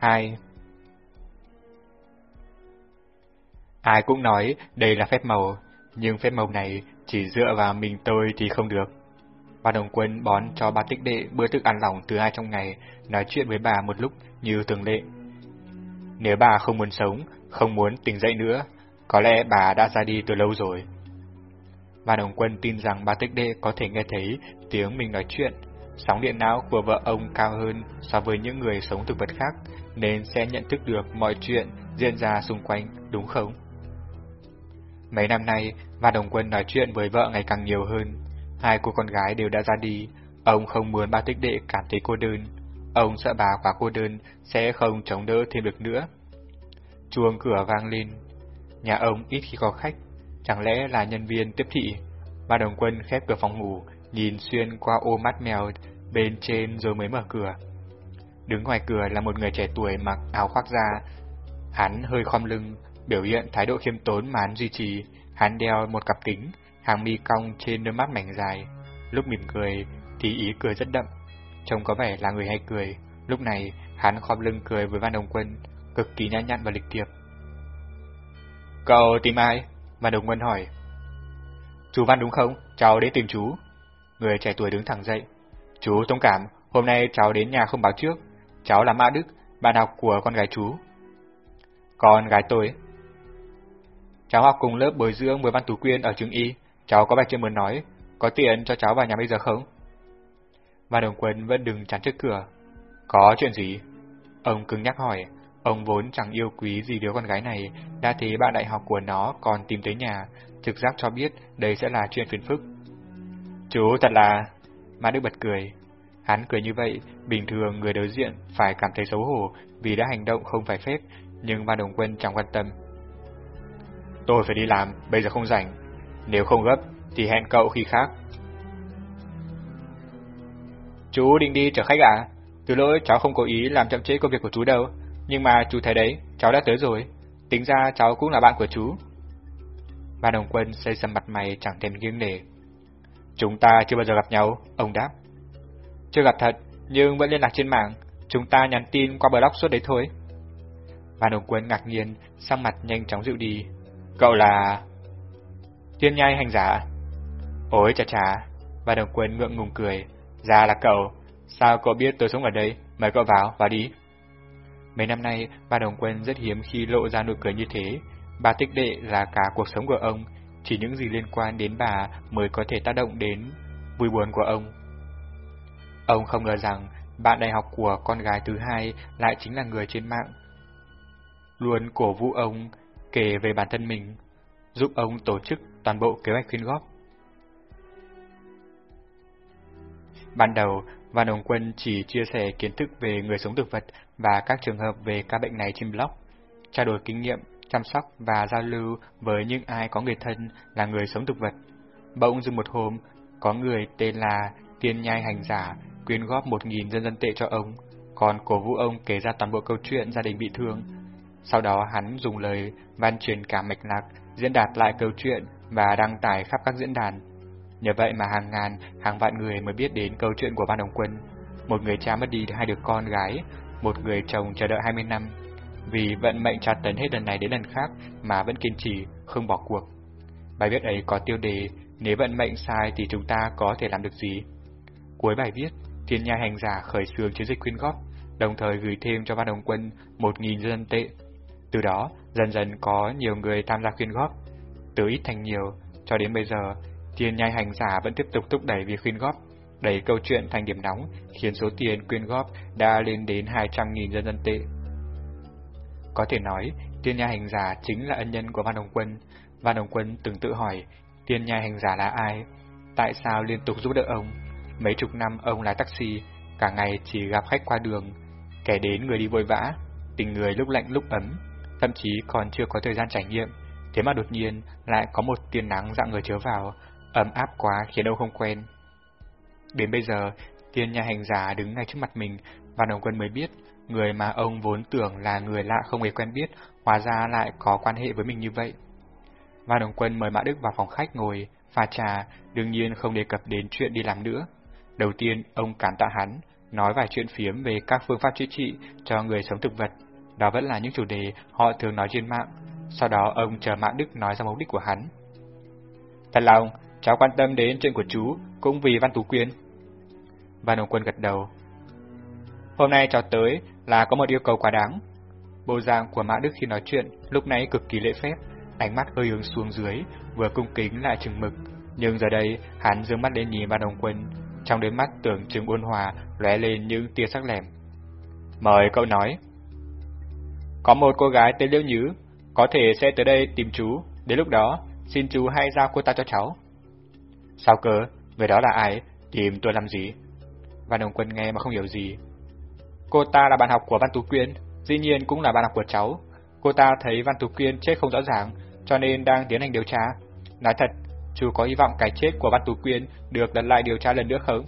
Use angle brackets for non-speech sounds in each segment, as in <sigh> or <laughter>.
2 Ai cũng nói đây là phép màu, nhưng phép màu này chỉ dựa vào mình tôi thì không được. Bà đồng quân bón cho bà tích đệ bữa thức ăn lỏng thứ hai trong ngày, nói chuyện với bà một lúc như thường lệ. Nếu bà không muốn sống, không muốn tỉnh dậy nữa, có lẽ bà đã ra đi từ lâu rồi. Bà đồng quân tin rằng bà tích đệ có thể nghe thấy tiếng mình nói chuyện, sóng điện não của vợ ông cao hơn so với những người sống thực vật khác, nên sẽ nhận thức được mọi chuyện diễn ra xung quanh, đúng không? Mấy năm nay, và Đồng Quân nói chuyện với vợ ngày càng nhiều hơn. Hai cô con gái đều đã ra đi, ông không muốn ba tích đệ cảm thấy cô đơn. Ông sợ bà quá cô đơn sẽ không chống đỡ thêm được nữa. Chuông cửa vang lên. Nhà ông ít khi có khách, chẳng lẽ là nhân viên tiếp thị? Ba Đồng Quân khép cửa phòng ngủ, nhìn xuyên qua ô mắt mèo bên trên rồi mới mở cửa. Đứng ngoài cửa là một người trẻ tuổi mặc áo khoác da. Hắn hơi khom lưng, biểu hiện thái độ khiêm tốn mà hắn duy trì. Hắn đeo một cặp kính, hàng mi cong trên đôi mắt mảnh dài. Lúc mỉm cười thì ý cười rất đậm, trông có vẻ là người hay cười. Lúc này, hắn khom lưng cười với Văn Đồng Quân, cực kỳ nhã nhặn và lịch thiệp. Cậu tìm ai? Văn Đồng Quân hỏi. Chú Văn đúng không? Cháu đến tìm chú. Người trẻ tuổi đứng thẳng dậy. Chú thông cảm, hôm nay cháu đến nhà không báo trước. Cháu là Mã Đức, bạn học của con gái chú. Con gái tôi. Cháu học cùng lớp bồi dưỡng với Văn Tú Quyên ở trường Y. Cháu có bài chuyện muốn nói. Có tiền cho cháu vào nhà bây giờ không? Văn Đồng Quân vẫn đứng chắn trước cửa. Có chuyện gì? Ông cứng nhắc hỏi. Ông vốn chẳng yêu quý gì đứa con gái này, đã thấy bạn đại học của nó còn tìm tới nhà, trực giác cho biết đây sẽ là chuyện phiền phức. Chú thật là... Mã Đức bật cười. Hắn cười như vậy, bình thường người đối diện phải cảm thấy xấu hổ vì đã hành động không phải phép, nhưng Văn Đồng Quân chẳng quan tâm. Tôi phải đi làm, bây giờ không rảnh. Nếu không gấp, thì hẹn cậu khi khác. Chú định đi chở khách à? Từ lỗi cháu không cố ý làm chậm trễ công việc của chú đâu. Nhưng mà chú thấy đấy, cháu đã tới rồi. Tính ra cháu cũng là bạn của chú. ma Đồng Quân xây sầm mặt mày chẳng thèm nghiêng nể. Chúng ta chưa bao giờ gặp nhau, ông đáp. Chưa gặp thật, nhưng vẫn liên lạc trên mạng. Chúng ta nhắn tin qua blog suốt đấy thôi. Văn Đồng Quân ngạc nhiên, sang mặt nhanh chóng dịu đi. Cậu là... Tiên nhai hành giả. Ôi chà chà, Văn Đồng Quân ngượng ngùng cười. Ra là cậu, sao cậu biết tôi sống ở đây? Mời cậu vào, vào đi. Mấy năm nay, ba đồng quân rất hiếm khi lộ ra nụ cười như thế. Bà tích đệ là cả cuộc sống của ông, chỉ những gì liên quan đến bà mới có thể tác động đến vui buồn của ông. Ông không ngờ rằng bạn đại học của con gái thứ hai lại chính là người trên mạng. Luôn cổ vũ ông kể về bản thân mình, giúp ông tổ chức toàn bộ kế hoạch quyên góp. Ban đầu, Văn Hồng Quân chỉ chia sẻ kiến thức về người sống thực vật và các trường hợp về các bệnh này trên blog, trao đổi kinh nghiệm, chăm sóc và giao lưu với những ai có người thân là người sống thực vật. Bỗng dưng một hôm, có người tên là Tiên Nhai Hành Giả quyên góp một nghìn dân dân tệ cho ông, còn cổ vũ ông kể ra toàn bộ câu chuyện gia đình bị thương. Sau đó hắn dùng lời văn truyền cả mạch lạc, diễn đạt lại câu chuyện và đăng tải khắp các diễn đàn. Nhờ vậy mà hàng ngàn, hàng vạn người mới biết đến câu chuyện của Ban Đồng Quân. Một người cha mất đi hai đứa con gái, một người chồng chờ đợi 20 năm. Vì vận mệnh tra tấn hết lần này đến lần khác mà vẫn kiên trì, không bỏ cuộc. Bài viết ấy có tiêu đề Nếu vận mệnh sai thì chúng ta có thể làm được gì? Cuối bài viết, thiên nhai hành giả khởi xướng chiến dịch quyên góp, đồng thời gửi thêm cho Ban Đồng Quân 1.000 dân tệ. Từ đó, dần dần có nhiều người tham gia quyên góp. Từ ít thành nhiều, cho đến bây giờ, Thiên nhai hành giả vẫn tiếp tục thúc đẩy việc quyên góp, đẩy câu chuyện thành điểm nóng, khiến số tiền quyên góp đã lên đến 200.000 dân dân tệ. Có thể nói, tiên nha hành giả chính là ân nhân của Văn Đồng Quân. Văn Đồng Quân từng tự hỏi, tiên nha hành giả là ai? Tại sao liên tục giúp đỡ ông? Mấy chục năm ông lái taxi, cả ngày chỉ gặp khách qua đường, kẻ đến người đi vội vã, tình người lúc lạnh lúc ấm, thậm chí còn chưa có thời gian trải nghiệm. Thế mà đột nhiên lại có một tia nắng dạng người chiếu vào, ấm áp quá khiến ông không quen. Đến bây giờ, tiên nhà hành giả đứng ngay trước mặt mình, và đồng quân mới biết, người mà ông vốn tưởng là người lạ không hề quen biết, hóa ra lại có quan hệ với mình như vậy. Và đồng quân mời Mã Đức vào phòng khách ngồi, pha trà, đương nhiên không đề cập đến chuyện đi làm nữa. Đầu tiên, ông cảm tạ hắn, nói vài chuyện phiếm về các phương pháp chữa trị cho người sống thực vật. Đó vẫn là những chủ đề họ thường nói trên mạng. Sau đó ông chờ Mã Đức nói ra mục đích của hắn. Thật lòng, cháu quan tâm đến chuyện của chú cũng vì Văn Tú Quyên. Văn Đồng Quân gật đầu. Hôm nay cho tới là có một yêu cầu quá đáng. Bộ dạng của Mã Đức khi nói chuyện lúc nãy cực kỳ lễ phép, ánh mắt hơi hướng xuống dưới, vừa cung kính lại chừng mực. Nhưng giờ đây, hắn dương mắt lên nhìn Văn Hồng Quân, trong đôi mắt tưởng chừng ôn hòa lóe lên những tia sắc lẻm. Mời cậu nói. Có một cô gái tên Liễu Nhứ, có thể sẽ tới đây tìm chú, đến lúc đó, xin chú hãy giao cô ta cho cháu. Sao cơ, người đó là ai, tìm tôi làm gì? Văn Hồng Quân nghe mà không hiểu gì. Cô ta là bạn học của Văn Tú Quyên, dĩ nhiên cũng là bạn học của cháu. Cô ta thấy Văn Tú Quyên chết không rõ ràng, cho nên đang tiến hành điều tra. Nói thật, chú có hy vọng cái chết của Văn Tú Quyên được đặt lại điều tra lần nữa không?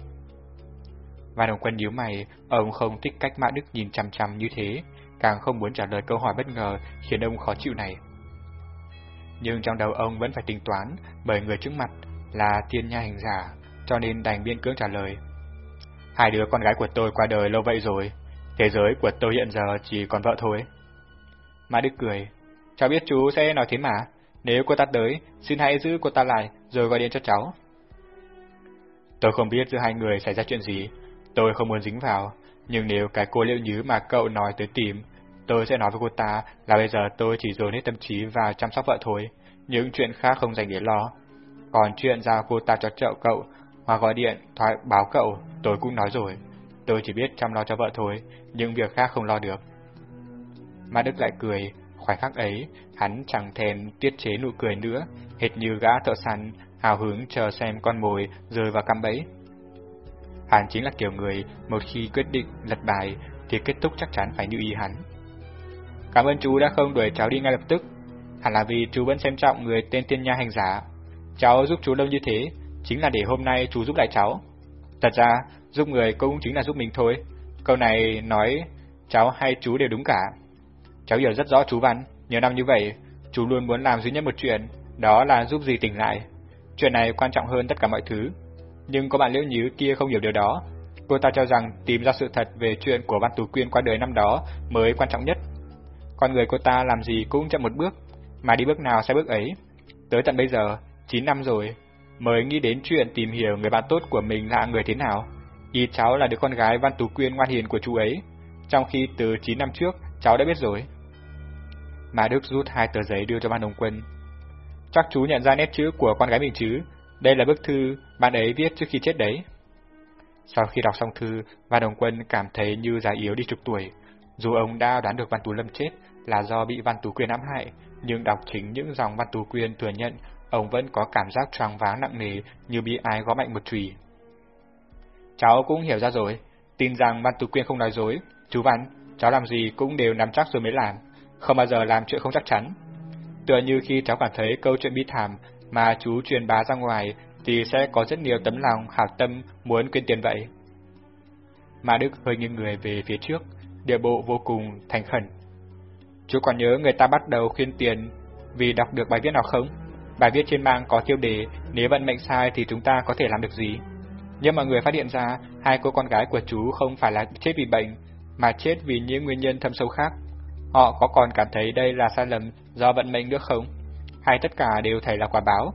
Văn Hồng Quân nhíu mày, ông không thích cách Mã Đức nhìn chằm chằm như thế, càng không muốn trả lời câu hỏi bất ngờ khiến ông khó chịu này. Nhưng trong đầu ông vẫn phải tính toán, bởi người trước mặt là tiên nha hình giả, cho nên đành biên cưỡng trả lời. Hai đứa con gái của tôi qua đời lâu vậy rồi, thế giới của tôi hiện giờ chỉ còn vợ thôi. Mã Đức cười, cháu biết chú sẽ nói thế mà, nếu cô ta tới, xin hãy giữ cô ta lại rồi gọi điện cho cháu. Tôi không biết giữa hai người xảy ra chuyện gì, tôi không muốn dính vào, nhưng nếu cái cô liệu nhứ mà cậu nói tới tìm, tôi sẽ nói với cô ta là bây giờ tôi chỉ dồn hết tâm trí vào chăm sóc vợ thôi, những chuyện khác không dành để lo. Còn chuyện giao cô ta cho chậu cậu, hoặc gọi điện, thoại báo cậu, tôi cũng nói rồi. Tôi chỉ biết chăm lo cho vợ thôi, những việc khác không lo được. Mà Đức lại cười, khoảnh khắc ấy, hắn chẳng thèm tiết chế nụ cười nữa, hệt như gã thợ săn, hào hứng chờ xem con mồi rơi vào căm bẫy. Hắn chính là kiểu người, một khi quyết định lật bài, thì kết thúc chắc chắn phải như ý hắn. Cảm ơn chú đã không đuổi cháu đi ngay lập tức, hẳn là vì chú vẫn xem trọng người tên tiên nha hành giả. Cháu giúp chú lâu như thế, chính là để hôm nay chú giúp lại cháu. Thật ra, giúp người cũng chính là giúp mình thôi. Câu này nói cháu hay chú đều đúng cả. Cháu hiểu rất rõ chú Văn, nhiều năm như vậy, chú luôn muốn làm duy nhất một chuyện, đó là giúp gì tỉnh lại. Chuyện này quan trọng hơn tất cả mọi thứ. Nhưng có bạn Liễu Nhứ kia không hiểu điều đó. Cô ta cho rằng tìm ra sự thật về chuyện của Văn Tú Quyên qua đời năm đó mới quan trọng nhất. Con người cô ta làm gì cũng chậm một bước, mà đi bước nào sai bước ấy. Tới tận bây giờ, 9 năm rồi, mới nghĩ đến chuyện tìm hiểu người bạn tốt của mình là người thế nào. Ý cháu là đứa con gái Văn Tú Quyên ngoan hiền của chú ấy, trong khi từ 9 năm trước cháu đã biết rồi. Mà Đức rút hai tờ giấy đưa cho Văn Hồng Quân. Chắc chú nhận ra nét chữ của con gái mình chứ, đây là bức thư bạn ấy viết trước khi chết đấy. Sau khi đọc xong thư, Văn Đồng Quân cảm thấy như già yếu đi chục tuổi. Dù ông đã đoán được Văn Tú Lâm chết là do bị Văn Tú Quyên ám hại, nhưng đọc chính những dòng Văn Tú Quyên thừa nhận, ông vẫn có cảm giác choáng váng nặng nề như bị ai gõ mạnh một chùy. Cháu cũng hiểu ra rồi, tin rằng Văn Tú Quyên không nói dối. Chú Văn, cháu làm gì cũng đều nắm chắc rồi mới làm, không bao giờ làm chuyện không chắc chắn. Tựa như khi cháu cảm thấy câu chuyện bi thảm mà chú truyền bá ra ngoài thì sẽ có rất nhiều tấm lòng hảo tâm muốn quyên tiền vậy. Mà Đức hơi nghiêng người về phía trước, địa bộ vô cùng thành khẩn. Chú còn nhớ người ta bắt đầu khuyên tiền vì đọc được bài viết nào không? Bài viết trên mạng có tiêu đề nếu vận mệnh sai thì chúng ta có thể làm được gì? Nhưng mọi người phát hiện ra hai cô con gái của chú không phải là chết vì bệnh, mà chết vì những nguyên nhân thâm sâu khác. Họ có còn cảm thấy đây là sai lầm do vận mệnh nữa không? Hay tất cả đều thấy là quả báo?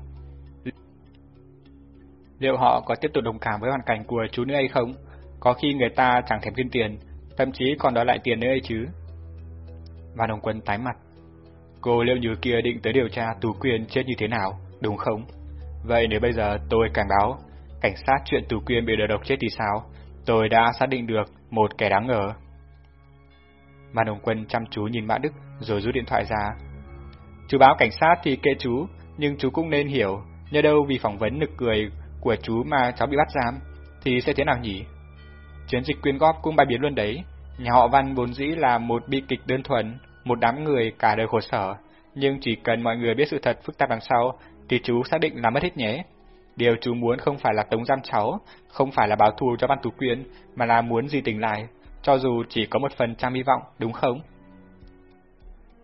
Liệu họ có tiếp tục đồng cảm với hoàn cảnh của chú nữa hay không? Có khi người ta chẳng thèm kiếm tiền, thậm chí còn đòi lại tiền nữa ấy chứ. Và đồng quân tái mặt. Cô liệu như kia định tới điều tra tù quyền chết như thế nào, đúng không? Vậy nếu bây giờ tôi cảnh báo, cảnh sát chuyện Tú Quyên bị đờ độc chết thì sao? Tôi đã xác định được một kẻ đáng ngờ. Mà đồng quân chăm chú nhìn Mã Đức rồi rút điện thoại ra. Chú báo cảnh sát thì kệ chú, nhưng chú cũng nên hiểu, nhờ đâu vì phỏng vấn nực cười của chú mà cháu bị bắt giam, thì sẽ thế nào nhỉ? Chiến dịch quyên góp cũng bài biến luôn đấy. Nhà họ Văn vốn dĩ là một bi kịch đơn thuần, một đám người cả đời khổ sở, nhưng chỉ cần mọi người biết sự thật phức tạp đằng sau, thì chú xác định là mất hết nhé. Điều chú muốn không phải là tống giam cháu, không phải là báo thù cho Văn Tú quyến, mà là muốn gì tỉnh lại, cho dù chỉ có một phần trăm hy vọng, đúng không?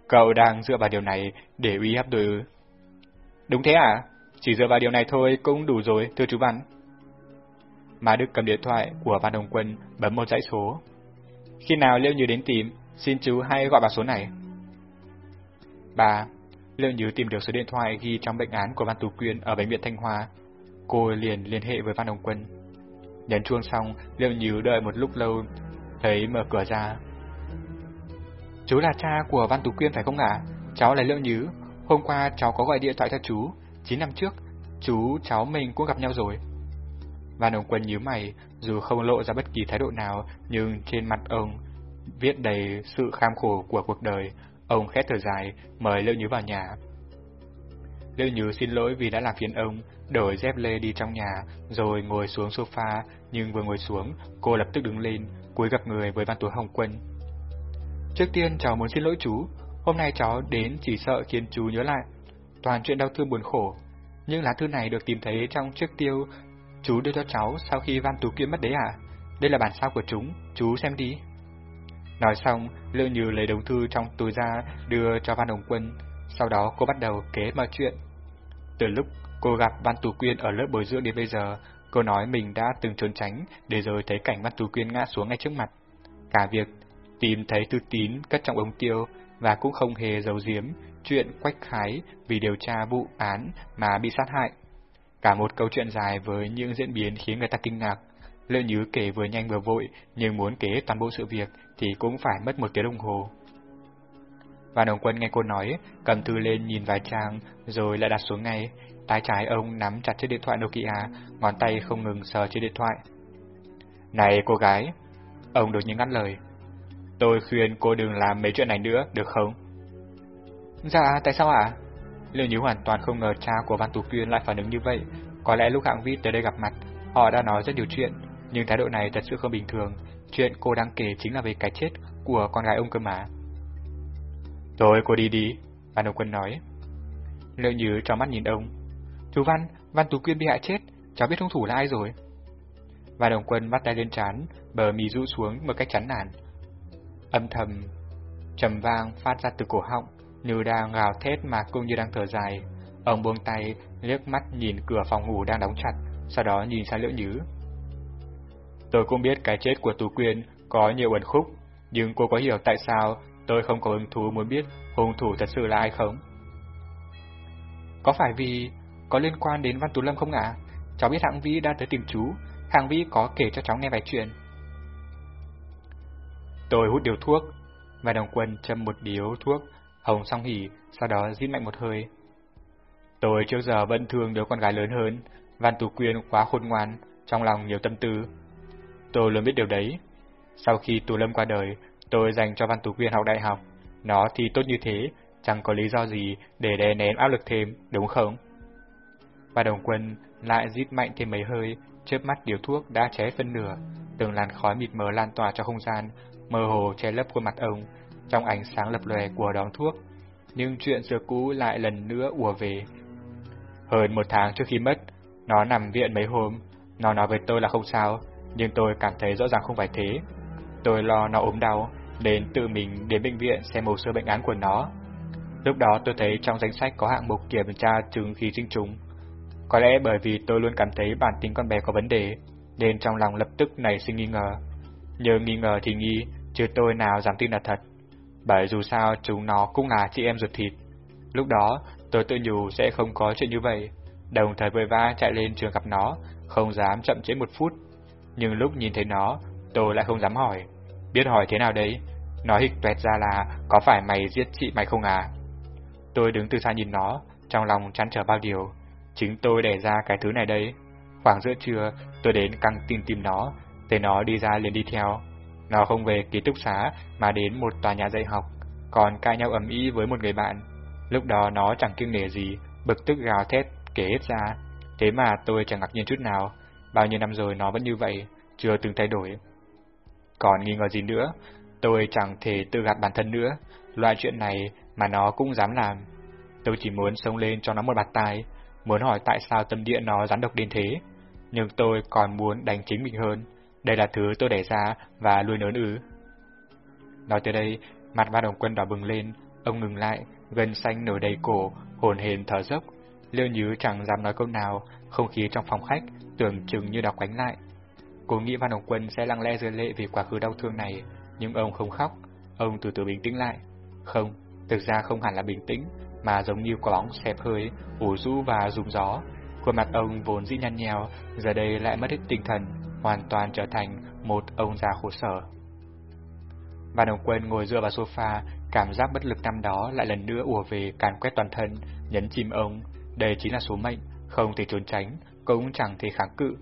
Cậu đang dựa vào điều này để uy hiếp tôi ư? Đúng thế à? Chỉ dựa vào điều này thôi cũng đủ rồi, thưa chú Văn. mà Đức cầm điện thoại của Văn Đồng Quân bấm một dãy số. Khi nào Liễu Như đến tìm, xin chú hãy gọi vào số này. 3. Liễu Như tìm được số điện thoại ghi trong bệnh án của Văn Tú Quyên ở bệnh viện Thanh Hoa. Cô liền liên hệ với Văn Đồng Quân. Nhấn chuông xong, Liệu Nhứ đợi một lúc lâu, thấy mở cửa ra. Chú là cha của Văn Tú Quyên phải không ạ? Cháu là Liệu Nhứ. Hôm qua cháu có gọi điện thoại cho chú, 9 năm trước, chú cháu mình cũng gặp nhau rồi. Văn Đồng Quân nhíu mày, dù không lộ ra bất kỳ thái độ nào, nhưng trên mặt ông viết đầy sự kham khổ của cuộc đời. Ông khét thở dài, mời Liệu Nhứ vào nhà. Liệu Nhứ xin lỗi vì đã làm phiền ông, đổi dép lê đi trong nhà, rồi ngồi xuống sofa, nhưng vừa ngồi xuống, cô lập tức đứng lên, cúi gặp người với Văn Tú Hồng Quân. Trước tiên cháu muốn xin lỗi chú, hôm nay cháu đến chỉ sợ khiến chú nhớ lại. Toàn chuyện đau thương buồn khổ. Nhưng lá thư này được tìm thấy trong chiếc tiêu chú đưa cho cháu sau khi Văn Tú Kiên mất đấy à? Đây là bản sao của chúng, chú xem đi. Nói xong, Lương Như lấy đồng thư trong túi ra đưa cho Văn Hồng Quân, sau đó cô bắt đầu kế mọi chuyện. Từ lúc cô gặp Văn Tú Quyên ở lớp bồi dưỡng đến bây giờ, cô nói mình đã từng trốn tránh để rồi thấy cảnh Văn Tú Quyên ngã xuống ngay trước mặt. Cả việc tìm thấy thư tín cất trong ống tiêu và cũng không hề giấu giếm chuyện Quách Khái vì điều tra vụ án mà bị sát hại. Cả một câu chuyện dài với những diễn biến khiến người ta kinh ngạc. Lỡ Nhứ kể vừa nhanh vừa vội, nhưng muốn kể toàn bộ sự việc thì cũng phải mất một tiếng đồng hồ. Và đồng quân nghe cô nói, cầm thư lên nhìn vài trang, rồi lại đặt xuống ngay. Tay trái ông nắm chặt chiếc điện thoại Nokia, ngón tay không ngừng sờ trên điện thoại. Này cô gái! Ông đột nhiên ngắt lời. Tôi khuyên cô đừng làm mấy chuyện này nữa, được không? Dạ, tại sao ạ? À? Liệu Như hoàn toàn không ngờ cha của Văn Tú Quyên lại phản ứng như vậy. Có lẽ lúc hạng vi tới đây gặp mặt, họ đã nói rất nhiều chuyện, nhưng thái độ này thật sự không bình thường. Chuyện cô đang kể chính là về cái chết của con gái ông cơ mà. Rồi cô đi đi, Văn Đông Quân nói. Liệu Như cho mắt nhìn ông. Chú Văn, Văn Tú Quyên bị hại chết, cháu biết hung thủ là ai rồi? Và Đồng Quân bắt tay lên trán, bờ mì rũ xuống một cách chán nản. Âm thầm, trầm vang phát ra từ cổ họng, như đang gào thét mà cũng như đang thở dài. Ông buông tay, liếc mắt nhìn cửa phòng ngủ đang đóng chặt, sau đó nhìn sang Liễu Nhứ. Tôi cũng biết cái chết của Tú Quyên có nhiều ẩn khúc, nhưng cô có hiểu tại sao tôi không có hứng thú muốn biết hung thủ thật sự là ai không? Có phải vì có liên quan đến Văn Tú Lâm không ạ? Cháu biết Hạng Vĩ đã tới tìm chú, Hạng Vĩ có kể cho cháu nghe vài chuyện. Tôi hút điều thuốc, và đồng quân châm một điếu thuốc Hồng song hỉ, sau đó rít mạnh một hơi. Tôi trước giờ vẫn thương đứa con gái lớn hơn, Văn Tú Quyên quá khôn ngoan, trong lòng nhiều tâm tư. Tôi luôn biết điều đấy. Sau khi Tú Lâm qua đời, tôi dành cho Văn Tú Quyên học đại học. Nó thì tốt như thế, chẳng có lý do gì để đè nén áp lực thêm, đúng không? Và đồng quân lại rít mạnh thêm mấy hơi, chớp mắt điều thuốc đã cháy phân nửa, từng làn khói mịt mờ lan tỏa cho không gian, mơ hồ che lấp khuôn mặt ông, trong ánh sáng lập lòe của đón thuốc, nhưng chuyện xưa cũ lại lần nữa ùa về. Hơn một tháng trước khi mất, nó nằm viện mấy hôm, nó nói với tôi là không sao, nhưng tôi cảm thấy rõ ràng không phải thế. Tôi lo nó ốm đau, nên tự mình đến bệnh viện xem hồ sơ bệnh án của nó. Lúc đó tôi thấy trong danh sách có hạng mục kiểm tra chứng khí sinh trùng. Có lẽ bởi vì tôi luôn cảm thấy bản tính con bé có vấn đề, nên trong lòng lập tức nảy sinh nghi ngờ. nhờ nghi ngờ thì nghi, chứ tôi nào dám tin là thật bởi dù sao chúng nó cũng là chị em ruột thịt. Lúc đó, tôi tự nhủ sẽ không có chuyện như vậy, đồng thời vội vã chạy lên trường gặp nó, không dám chậm trễ một phút. Nhưng lúc nhìn thấy nó, tôi lại không dám hỏi. Biết hỏi thế nào đấy? Nó hịch tuẹt ra là có phải mày giết chị mày không à? Tôi đứng từ xa nhìn nó, trong lòng chăn trở bao điều. Chính tôi đẻ ra cái thứ này đấy. Khoảng giữa trưa, tôi đến căng tin tìm nó, thấy nó đi ra liền đi theo. Nó không về ký túc xá mà đến một tòa nhà dạy học, còn cãi nhau ầm ĩ với một người bạn. Lúc đó nó chẳng kiêng nể gì, bực tức gào thét kể hết ra. Thế mà tôi chẳng ngạc nhiên chút nào, bao nhiêu năm rồi nó vẫn như vậy, chưa từng thay đổi. Còn nghi ngờ gì nữa, tôi chẳng thể tự gạt bản thân nữa, loại chuyện này mà nó cũng dám làm. Tôi chỉ muốn sống lên cho nó một bạt tai, muốn hỏi tại sao tâm địa nó rắn độc đến thế, nhưng tôi còn muốn đánh chính mình hơn. Đây là thứ tôi đẻ ra và nuôi lớn ứ. Nói tới đây, mặt ba đồng quân đỏ bừng lên, ông ngừng lại, gần xanh nổi đầy cổ, hồn hền thở dốc. Liêu Nhứ chẳng dám nói câu nào, không khí trong phòng khách tưởng chừng như đọc quánh lại. Cô nghĩ Văn Hồng Quân sẽ lặng lẽ rơi lệ vì quá khứ đau thương này, nhưng ông không khóc, ông từ từ bình tĩnh lại. Không, thực ra không hẳn là bình tĩnh, mà giống như quả bóng xẹp hơi, ủ rũ và rung gió. Khuôn mặt ông vốn dĩ nhăn nheo, giờ đây lại mất hết tinh thần, hoàn toàn trở thành một ông già khổ sở. Và Hồng quên ngồi dựa vào sofa, cảm giác bất lực năm đó lại lần nữa ùa về càn quét toàn thân, nhấn chìm ông. Đây chính là số mệnh, không thể trốn tránh, cũng chẳng thể kháng cự.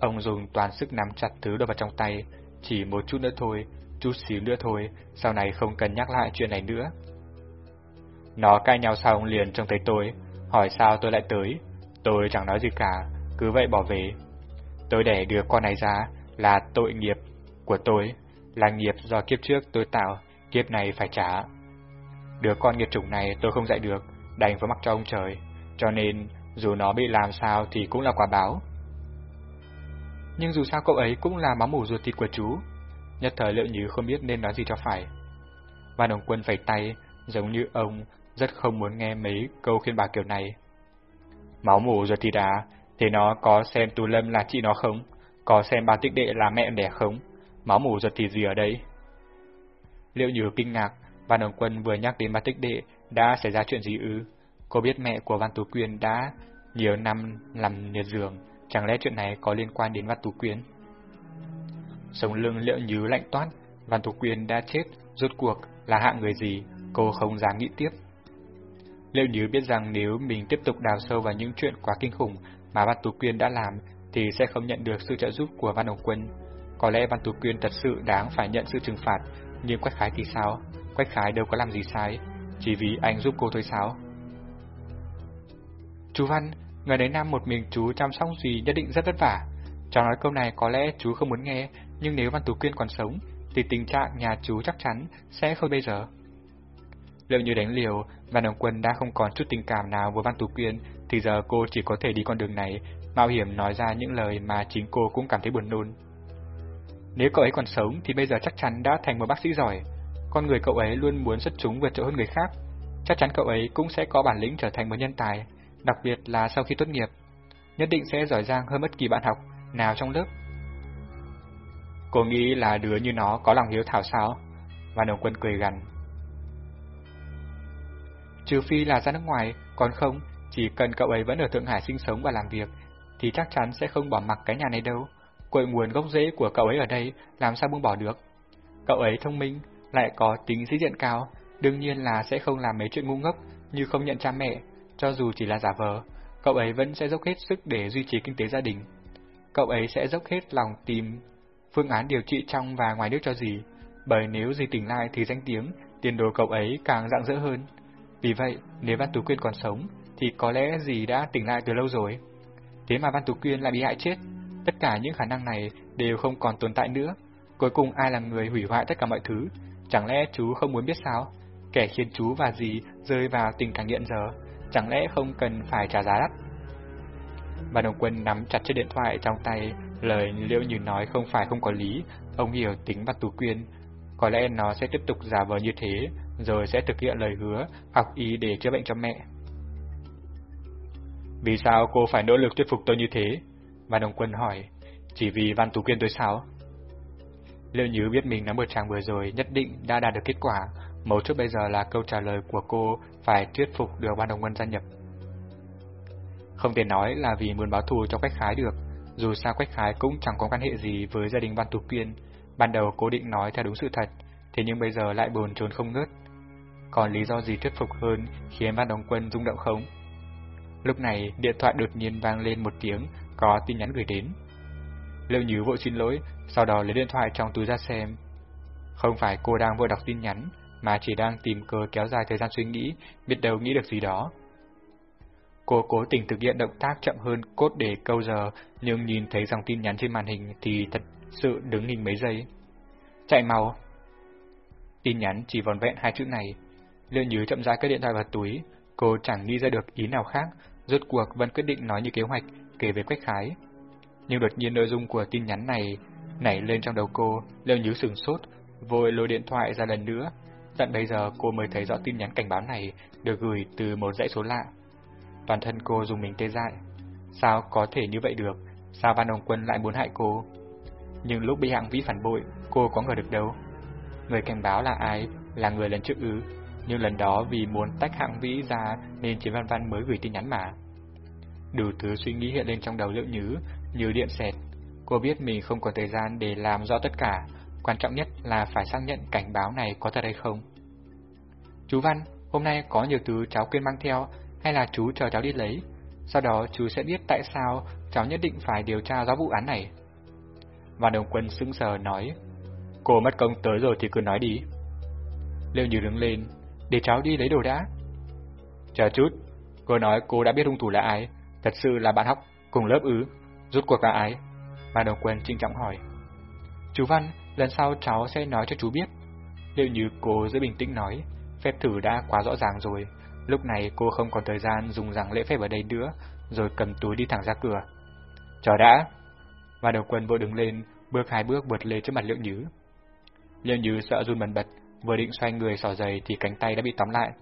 Ông dùng toàn sức nắm chặt thứ đồ vào trong tay, chỉ một chút nữa thôi, chút xíu nữa thôi, sau này không cần nhắc lại chuyện này nữa. Nó cãi nhau xong liền trông thấy tôi, hỏi sao tôi lại tới. Tôi chẳng nói gì cả, cứ vậy bỏ về. Tôi để đưa con này ra là tội nghiệp của tôi, là nghiệp do kiếp trước tôi tạo, kiếp này phải trả. Đứa con nghiệt chủng này tôi không dạy được, đành phải mặc cho ông trời, cho nên dù nó bị làm sao thì cũng là quả báo. Nhưng dù sao cậu ấy cũng là máu mủ ruột thịt của chú, nhất thời liệu như không biết nên nói gì cho phải. Văn Đồng Quân phẩy tay, giống như ông rất không muốn nghe mấy câu khuyên bảo kiểu này. Máu mủ ruột thịt à, thế nó có xem Tù Lâm là chị nó không? Có xem bà tích đệ là mẹ đẻ không? Máu mủ ruột thịt gì ở đây? Liệu như kinh ngạc, Văn Đồng Quân vừa nhắc đến bà tích đệ đã xảy ra chuyện gì ư? Cô biết mẹ của Văn Tú Quyên đã nhiều năm làm liệt giường, chẳng lẽ chuyện này có liên quan đến Văn Tú Quyên? Sống lưng liệu như lạnh toát, Văn Tú Quyên đã chết, rốt cuộc là hạng người gì, cô không dám nghĩ tiếp. Liệu như biết rằng nếu mình tiếp tục đào sâu vào những chuyện quá kinh khủng mà Văn Tú Quyên đã làm, thì sẽ không nhận được sự trợ giúp của Văn Hồng Quân. Có lẽ Văn Tú Quyên thật sự đáng phải nhận sự trừng phạt, nhưng Quách Khái thì sao? Quách Khái đâu có làm gì sai, chỉ vì anh giúp cô thôi sao? Chú Văn, người đấy nam một mình chú chăm sóc gì nhất định rất vất vả. Cháu nói câu này có lẽ chú không muốn nghe, nhưng nếu Văn Tú Quyên còn sống, thì tình trạng nhà chú chắc chắn sẽ không bây giờ. Liệu như đánh liều, Văn Đồng Quân đã không còn chút tình cảm nào với Văn Tú Quyên, thì giờ cô chỉ có thể đi con đường này, mạo hiểm nói ra những lời mà chính cô cũng cảm thấy buồn nôn. Nếu cậu ấy còn sống thì bây giờ chắc chắn đã thành một bác sĩ giỏi. Con người cậu ấy luôn muốn xuất chúng vượt trội hơn người khác. Chắc chắn cậu ấy cũng sẽ có bản lĩnh trở thành một nhân tài, đặc biệt là sau khi tốt nghiệp. Nhất định sẽ giỏi giang hơn bất kỳ bạn học nào trong lớp. Cô nghĩ là đứa như nó có lòng hiếu thảo sao? Và đồng quân cười gằn. Trừ phi là ra nước ngoài, còn không, chỉ cần cậu ấy vẫn ở Thượng Hải sinh sống và làm việc, thì chắc chắn sẽ không bỏ mặc cái nhà này đâu. Cội nguồn gốc rễ của cậu ấy ở đây, làm sao buông bỏ được? Cậu ấy thông minh, lại có tính sĩ diện cao, đương nhiên là sẽ không làm mấy chuyện ngu ngốc như không nhận cha mẹ, cho dù chỉ là giả vờ, cậu ấy vẫn sẽ dốc hết sức để duy trì kinh tế gia đình. Cậu ấy sẽ dốc hết lòng tìm phương án điều trị trong và ngoài nước cho gì, bởi nếu gì tỉnh lại thì danh tiếng, tiền đồ cậu ấy càng rạng rỡ hơn. Vì vậy, nếu Văn Tú Quyên còn sống, thì có lẽ gì đã tỉnh lại từ lâu rồi. Thế mà Văn Tú Quyên lại bị hại chết, tất cả những khả năng này đều không còn tồn tại nữa. Cuối cùng ai là người hủy hoại tất cả mọi thứ? Chẳng lẽ chú không muốn biết sao? Kẻ khiến chú và dì rơi vào tình cảnh hiện giờ, chẳng lẽ không cần phải trả giá đắt? Văn Đồng Quân nắm chặt chiếc điện thoại trong tay, lời liệu như nói không phải không có lý, ông hiểu tính Văn Tú Quyên. Có lẽ nó sẽ tiếp tục giả vờ như thế, rồi sẽ thực hiện lời hứa, học y để chữa bệnh cho mẹ. Vì sao cô phải nỗ lực thuyết phục tôi như thế? Văn Đồng Quân hỏi, chỉ vì Văn Tú Quyên tôi sao? Liệu Như biết mình nắm một chàng vừa rồi nhất định đã đạt được kết quả, mấu chốt bây giờ là câu trả lời của cô phải thuyết phục được Văn Đồng Quân gia nhập. Không thể nói là vì muốn báo thù cho Quách Khái được, dù sao Quách Khái cũng chẳng có quan hệ gì với gia đình Văn Tú Quyên, ban đầu cố định nói theo đúng sự thật, thế nhưng bây giờ lại bồn chồn không ngớt. Còn lý do gì thuyết phục hơn khiến Văn Đồng Quân rung động không? Lúc này, điện thoại đột nhiên vang lên một tiếng, có tin nhắn gửi đến. Liệu Nhứ vội xin lỗi, sau đó lấy điện thoại trong túi ra xem. Không phải cô đang vội đọc tin nhắn, mà chỉ đang tìm cơ kéo dài thời gian suy nghĩ, biết đâu nghĩ được gì đó. Cô cố tình thực hiện động tác chậm hơn cốt để câu giờ, nhưng nhìn thấy dòng tin nhắn trên màn hình thì thật sự đứng hình mấy giây. Chạy mau! Tin nhắn chỉ vòn vẹn hai chữ này. Liệu Như chậm rãi cái điện thoại vào túi, cô chẳng nghĩ ra được ý nào khác, rốt cuộc vẫn quyết định nói như kế hoạch, kể về Quách Khái. Nhưng đột nhiên nội dung của tin nhắn này nảy lên trong đầu cô, Liệu Như sừng sốt, vội lôi điện thoại ra lần nữa. Tận bây giờ cô mới thấy rõ tin nhắn cảnh báo này được gửi từ một dãy số lạ. Toàn thân cô dùng mình tê dại. Sao có thể như vậy được? Sao Văn Hồng Quân lại muốn hại cô? nhưng lúc bị hạng vĩ phản bội, cô có ngờ được đâu. Người cảnh báo là ai? Là người lần trước ư? Nhưng lần đó vì muốn tách hạng vĩ ra nên Chiến Văn Văn mới gửi tin nhắn mà. Đủ thứ suy nghĩ hiện lên trong đầu Liệu Nhứ, như điện xẹt. Cô biết mình không có thời gian để làm rõ tất cả, quan trọng nhất là phải xác nhận cảnh báo này có thật hay không. Chú Văn, hôm nay có nhiều thứ cháu quên mang theo, hay là chú chờ cháu đi lấy? Sau đó chú sẽ biết tại sao cháu nhất định phải điều tra rõ vụ án này. Và đồng quân sững sờ nói, cô mất công tới rồi thì cứ nói đi. Liệu như đứng lên, để cháu đi lấy đồ đã. Chờ chút, cô nói cô đã biết hung thủ là ai, thật sự là bạn học cùng lớp ứ, rút cuộc là ai? Và đồng quân trinh trọng hỏi. Chú Văn, lần sau cháu sẽ nói cho chú biết. Liệu như cô giữ bình tĩnh nói, phép thử đã quá rõ ràng rồi, lúc này cô không còn thời gian dùng rằng lễ phép ở đây nữa, rồi cầm túi đi thẳng ra cửa. Chờ đã! Và đầu quân vội đứng lên, bước hai bước vượt lên trước mặt Liệu Nhứ. Liệu Nhứ sợ run bần bật, vừa định xoay người xỏ giày thì cánh tay đã bị tóm lại.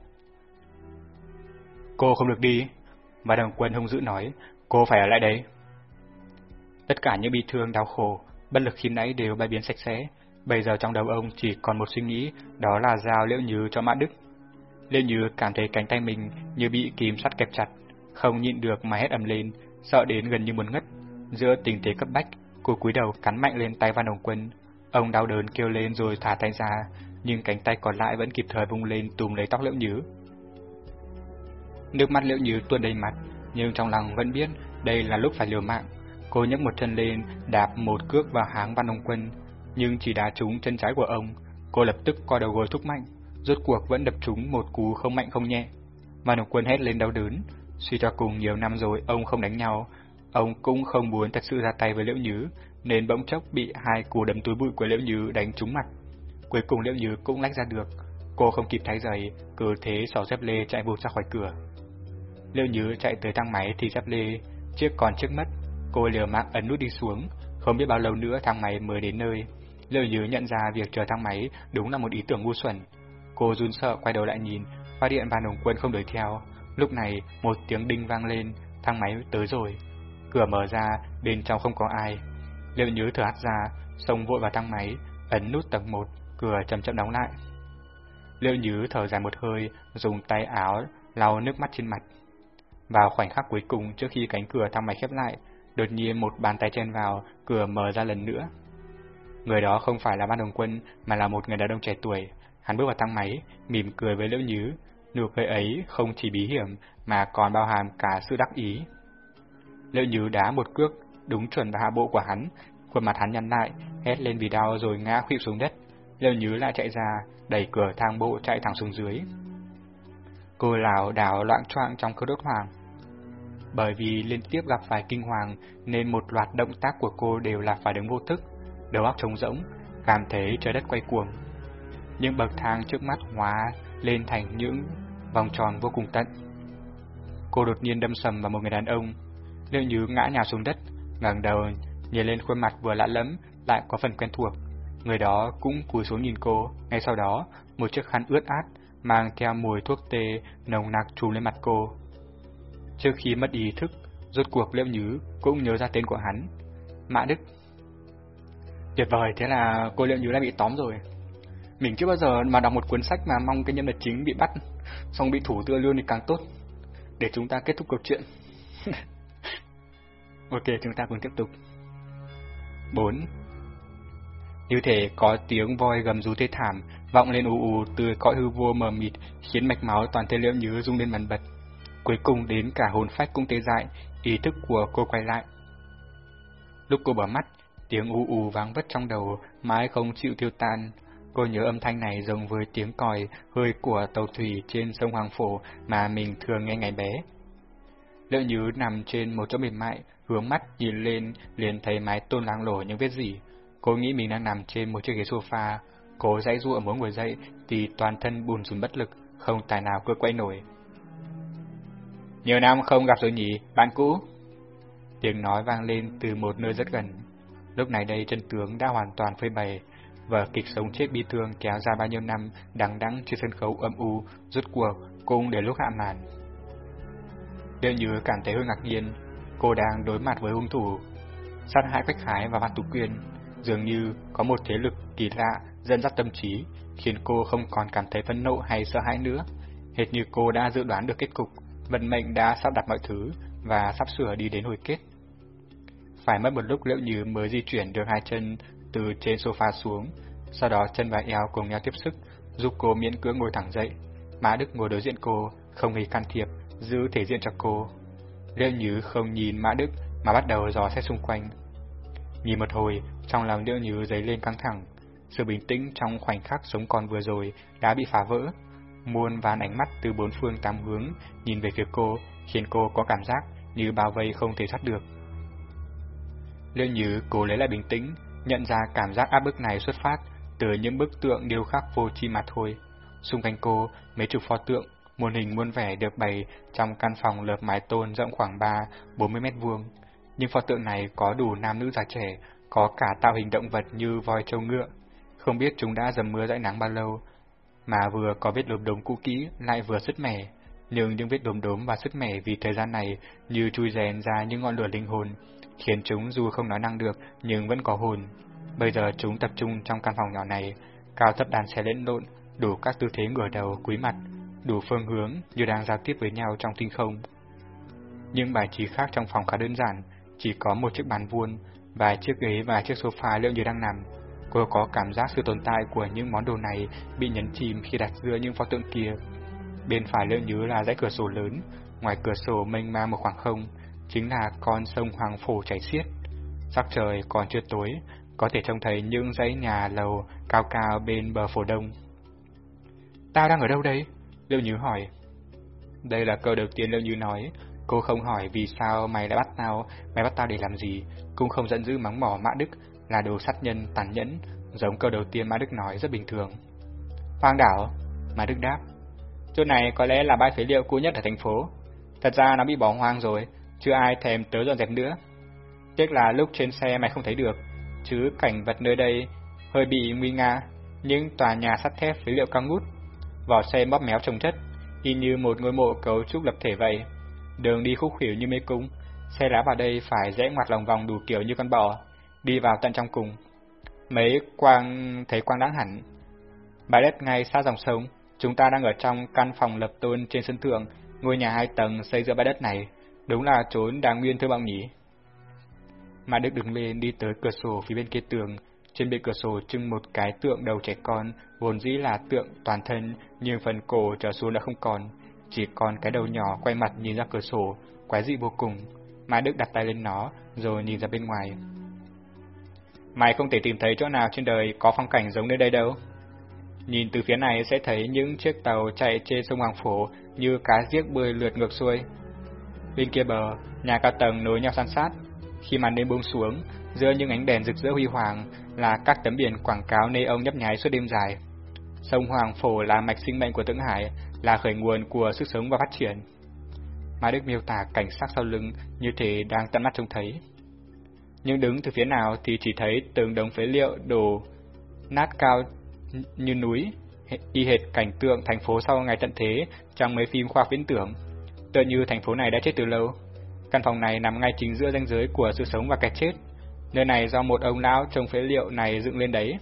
Cô không được đi. mà đồng quân hung dữ nói, cô phải ở lại đấy. Tất cả những bi thương đau khổ, bất lực khi nãy đều bay biến sạch sẽ. Bây giờ trong đầu ông chỉ còn một suy nghĩ, đó là giao Liễu Như cho Mã Đức. Liễu Như cảm thấy cánh tay mình như bị kìm sắt kẹp chặt, không nhịn được mà hét ầm lên, sợ đến gần như muốn ngất. Giữa tình thế cấp bách, cô cúi đầu cắn mạnh lên tay Văn đồng Quân. Ông đau đớn kêu lên rồi thả tay ra, nhưng cánh tay còn lại vẫn kịp thời vung lên túm lấy tóc Liễu Nhứ. Nước mắt Liễu Nhứ tuôn đầy mặt, nhưng trong lòng vẫn biết đây là lúc phải liều mạng. Cô nhấc một chân lên, đạp một cước vào háng Văn Ông Quân, nhưng chỉ đá trúng chân trái của ông. Cô lập tức co đầu gối thúc mạnh, rốt cuộc vẫn đập trúng một cú không mạnh không nhẹ. Văn Ông Quân hét lên đau đớn. Suy cho cùng nhiều năm rồi ông không đánh nhau, ông cũng không muốn thật sự ra tay với Liễu Nhứ, nên bỗng chốc bị hai cú đấm túi bụi của Liễu Như đánh trúng mặt. Cuối cùng Liễu Như cũng lách ra được, cô không kịp thay giày, cứ thế xỏ dép lê chạy vụt ra khỏi cửa. Liễu Như chạy tới thang máy thì dép lê, chiếc còn trước mất, cô liều mạng ấn nút đi xuống, không biết bao lâu nữa thang máy mới đến nơi. Liễu Như nhận ra việc chờ thang máy đúng là một ý tưởng ngu xuẩn. Cô run sợ quay đầu lại nhìn, phát điện Văn Hồng Quân không đuổi theo. Lúc này, một tiếng đinh vang lên, thang máy tới rồi. Cửa mở ra, bên trong không có ai. Liễu nhớ thở hắt ra, xông vội vào thang máy, ấn nút tầng 1, cửa chậm chậm đóng lại. Liễu nhớ thở dài một hơi, dùng tay áo lau nước mắt trên mặt. Vào khoảnh khắc cuối cùng trước khi cánh cửa thang máy khép lại, đột nhiên một bàn tay chen vào, cửa mở ra lần nữa. Người đó không phải là ban Đồng Quân, mà là một người đàn ông trẻ tuổi. Hắn bước vào thang máy, mỉm cười với Liễu Nhứ. Nụ cười ấy không chỉ bí hiểm, mà còn bao hàm cả sự đắc ý. Liễu Nhứ đá một cước, đúng chuẩn vào hạ bộ của hắn. Khuôn mặt hắn nhăn lại, hét lên vì đau rồi ngã khuỵu xuống đất. Liễu Nhứ lại chạy ra, đẩy cửa thang bộ chạy thẳng xuống dưới. Cô lảo đảo loạn choạng trong cơ đốt hoàng. Bởi vì liên tiếp gặp phải kinh hoàng nên một loạt động tác của cô đều là phải đứng vô thức, đầu óc trống rỗng, cảm thấy trời đất quay cuồng. Những bậc thang trước mắt hóa lên thành những vòng tròn vô cùng tận. Cô đột nhiên đâm sầm vào một người đàn ông, liệu như ngã nhào xuống đất, ngẩng đầu nhìn lên khuôn mặt vừa lạ lẫm lại có phần quen thuộc. Người đó cũng cúi xuống nhìn cô, ngay sau đó, một chiếc khăn ướt át mang theo mùi thuốc tê nồng nặc trùm lên mặt cô. Trước khi mất ý thức, rốt cuộc Liễu Nhứ cũng nhớ ra tên của hắn, Mã Đức. Tuyệt vời, thế là cô Liễu Nhứ đã bị tóm rồi. Mình chưa bao giờ mà đọc một cuốn sách mà mong cái nhân vật chính bị bắt, xong bị thủ tựa luôn thì càng tốt. Để chúng ta kết thúc câu chuyện. <laughs> ok, chúng ta cùng tiếp tục. 4. Như thể có tiếng voi gầm rú thê thảm vọng lên ù ù từ cõi hư vô mờ mịt, khiến mạch máu toàn thể liễu nhứ rung lên bần bật. Cuối cùng đến cả hồn phách cũng tê dại, ý thức của cô quay lại. Lúc cô mở mắt, tiếng ù ù vang vất trong đầu, mãi không chịu tiêu tan. Cô nhớ âm thanh này giống với tiếng còi hơi của tàu thủy trên sông Hoàng Phổ mà mình thường nghe ngày bé. Liệu nhứ nằm trên một chỗ mềm mại, hướng mắt nhìn lên liền thấy mái tôn lang lổ những vết gì. Cô nghĩ mình đang nằm trên một chiếc ghế sofa, Cố dãy dụa muốn ngồi dậy thì toàn thân bùn rùn bất lực, không tài nào cứ quay nổi. Nhiều năm không gặp rồi nhỉ, bạn cũ. Tiếng nói vang lên từ một nơi rất gần. Lúc này đây chân tướng đã hoàn toàn phơi bày, và kịch sống chết bi thương kéo dài bao nhiêu năm đắng đắng trên sân khấu âm u, rốt cuộc cũng để lúc hạ màn. Đêm như cảm thấy hơi ngạc nhiên, cô đang đối mặt với hung thủ, sát hại Quách Khái và Văn Tú Quyên, dường như có một thế lực kỳ lạ dẫn dắt tâm trí, khiến cô không còn cảm thấy phẫn nộ hay sợ hãi nữa. Hệt như cô đã dự đoán được kết cục, vận mệnh đã sắp đặt mọi thứ và sắp sửa đi đến hồi kết. Phải mất một lúc Liệu Như mới di chuyển được hai chân từ trên sofa xuống, sau đó chân và eo cùng nhau tiếp sức, giúp cô miễn cưỡng ngồi thẳng dậy. Mã Đức ngồi đối diện cô, không hề can thiệp, giữ thể diện cho cô. Liệu Như không nhìn Mã Đức mà bắt đầu dò xét xung quanh. Nhìn một hồi, trong lòng Liệu Như dấy lên căng thẳng. Sự bình tĩnh trong khoảnh khắc sống còn vừa rồi đã bị phá vỡ. Muôn vàn ánh mắt từ bốn phương tám hướng nhìn về phía cô, khiến cô có cảm giác như bao vây không thể thoát được. Liệu Như cố lấy lại bình tĩnh, nhận ra cảm giác áp bức này xuất phát từ những bức tượng điêu khắc vô chi mà thôi. Xung quanh cô, mấy chục pho tượng, muôn hình muôn vẻ được bày trong căn phòng lợp mái tôn rộng khoảng 3-40 mét vuông. Nhưng pho tượng này có đủ nam nữ già trẻ, có cả tạo hình động vật như voi trâu ngựa. Không biết chúng đã dầm mưa dãi nắng bao lâu, mà vừa có vết đốm đốm cũ kỹ lại vừa sứt mẻ. Nhưng những vết đốm đốm và sứt mẻ vì thời gian này như chui rèn ra những ngọn lửa linh hồn, khiến chúng dù không nói năng được nhưng vẫn có hồn. Bây giờ chúng tập trung trong căn phòng nhỏ này, cao thấp đàn xe lẫn lộn, đủ các tư thế ngửa đầu cúi mặt, đủ phương hướng như đang giao tiếp với nhau trong tinh không. Nhưng bài trí khác trong phòng khá đơn giản, chỉ có một chiếc bàn vuông, vài chiếc ghế và chiếc sofa liệu như đang nằm. Cô có cảm giác sự tồn tại của những món đồ này bị nhấn chìm khi đặt giữa những pho tượng kia. Bên phải liệu như là dãy cửa sổ lớn, ngoài cửa sổ mênh mang một khoảng không, chính là con sông Hoàng Phổ chảy xiết. Sắc trời còn chưa tối, có thể trông thấy những dãy nhà lầu cao cao bên bờ phổ đông. Tao đang ở đâu đây? Liêu Như hỏi. Đây là câu đầu tiên Liêu Như nói. Cô không hỏi vì sao mày đã bắt tao, mày bắt tao để làm gì, cũng không giận dữ mắng mỏ Mã Đức là đồ sát nhân tàn nhẫn, giống câu đầu tiên Mã Đức nói rất bình thường. Hoang đảo, Mã Đức đáp. Chỗ này có lẽ là bãi phế liệu cũ nhất ở thành phố. Thật ra nó bị bỏ hoang rồi, chưa ai thèm tới dọn dẹp nữa. Tiếc là lúc trên xe mày không thấy được, chứ cảnh vật nơi đây hơi bị nguy nga, những tòa nhà sắt thép phế liệu cao ngút, vỏ xe bóp méo trồng chất, y như một ngôi mộ cấu trúc lập thể vậy. Đường đi khúc khỉu như mê cung, xe lá vào đây phải rẽ ngoặt lòng vòng đủ kiểu như con bò, đi vào tận trong cùng. Mấy quang thấy quang đáng hẳn. Bãi đất ngay xa dòng sông, chúng ta đang ở trong căn phòng lập tôn trên sân thượng, ngôi nhà hai tầng xây giữa bãi đất này, đúng là trốn đáng nguyên thưa bọng nhỉ. Mà Đức đứng lên đi tới cửa sổ phía bên kia tường, trên bề cửa sổ trưng một cái tượng đầu trẻ con, vốn dĩ là tượng toàn thân, nhưng phần cổ trở xuống đã không còn, chỉ còn cái đầu nhỏ quay mặt nhìn ra cửa sổ, quái dị vô cùng. Mai Đức đặt tay lên nó, rồi nhìn ra bên ngoài. Mày không thể tìm thấy chỗ nào trên đời có phong cảnh giống nơi đây đâu. Nhìn từ phía này sẽ thấy những chiếc tàu chạy trên sông Hoàng Phổ như cá giếc bơi lượt ngược xuôi. Bên kia bờ, nhà cao tầng nối nhau san sát. Khi màn đêm buông xuống, giữa những ánh đèn rực rỡ huy hoàng là các tấm biển quảng cáo nơi ông nhấp nháy suốt đêm dài. Sông Hoàng Phổ là mạch sinh mệnh của Thượng Hải, là khởi nguồn của sức sống và phát triển. Mai Đức miêu tả cảnh sắc sau lưng như thể đang tận mắt trông thấy. Nhưng đứng từ phía nào thì chỉ thấy tường đống phế liệu đổ nát cao như núi, y hệt cảnh tượng thành phố sau ngày tận thế trong mấy phim khoa viễn tưởng. Tựa như thành phố này đã chết từ lâu. Căn phòng này nằm ngay chính giữa ranh giới của sự sống và cái chết. Nơi này do một ông lão trồng phế liệu này dựng lên đấy.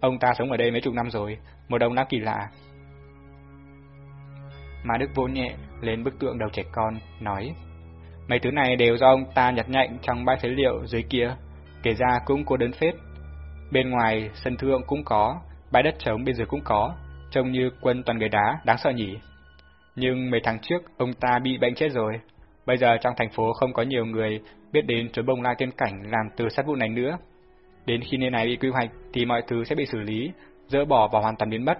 Ông ta sống ở đây mấy chục năm rồi, một ông lão kỳ lạ. Mà Đức vô nhẹ lên bức tượng đầu trẻ con, nói Mấy thứ này đều do ông ta nhặt nhạnh trong bãi phế liệu dưới kia, kể ra cũng cô đơn phết. Bên ngoài, sân thượng cũng có, bãi đất trống bên dưới cũng có, trông như quân toàn người đá, đáng sợ nhỉ. Nhưng mấy tháng trước, ông ta bị bệnh chết rồi. Bây giờ trong thành phố không có nhiều người biết đến chuỗi bông lai tiên cảnh làm từ sát vụ này nữa. Đến khi nơi này bị quy hoạch thì mọi thứ sẽ bị xử lý, dỡ bỏ và hoàn toàn biến mất.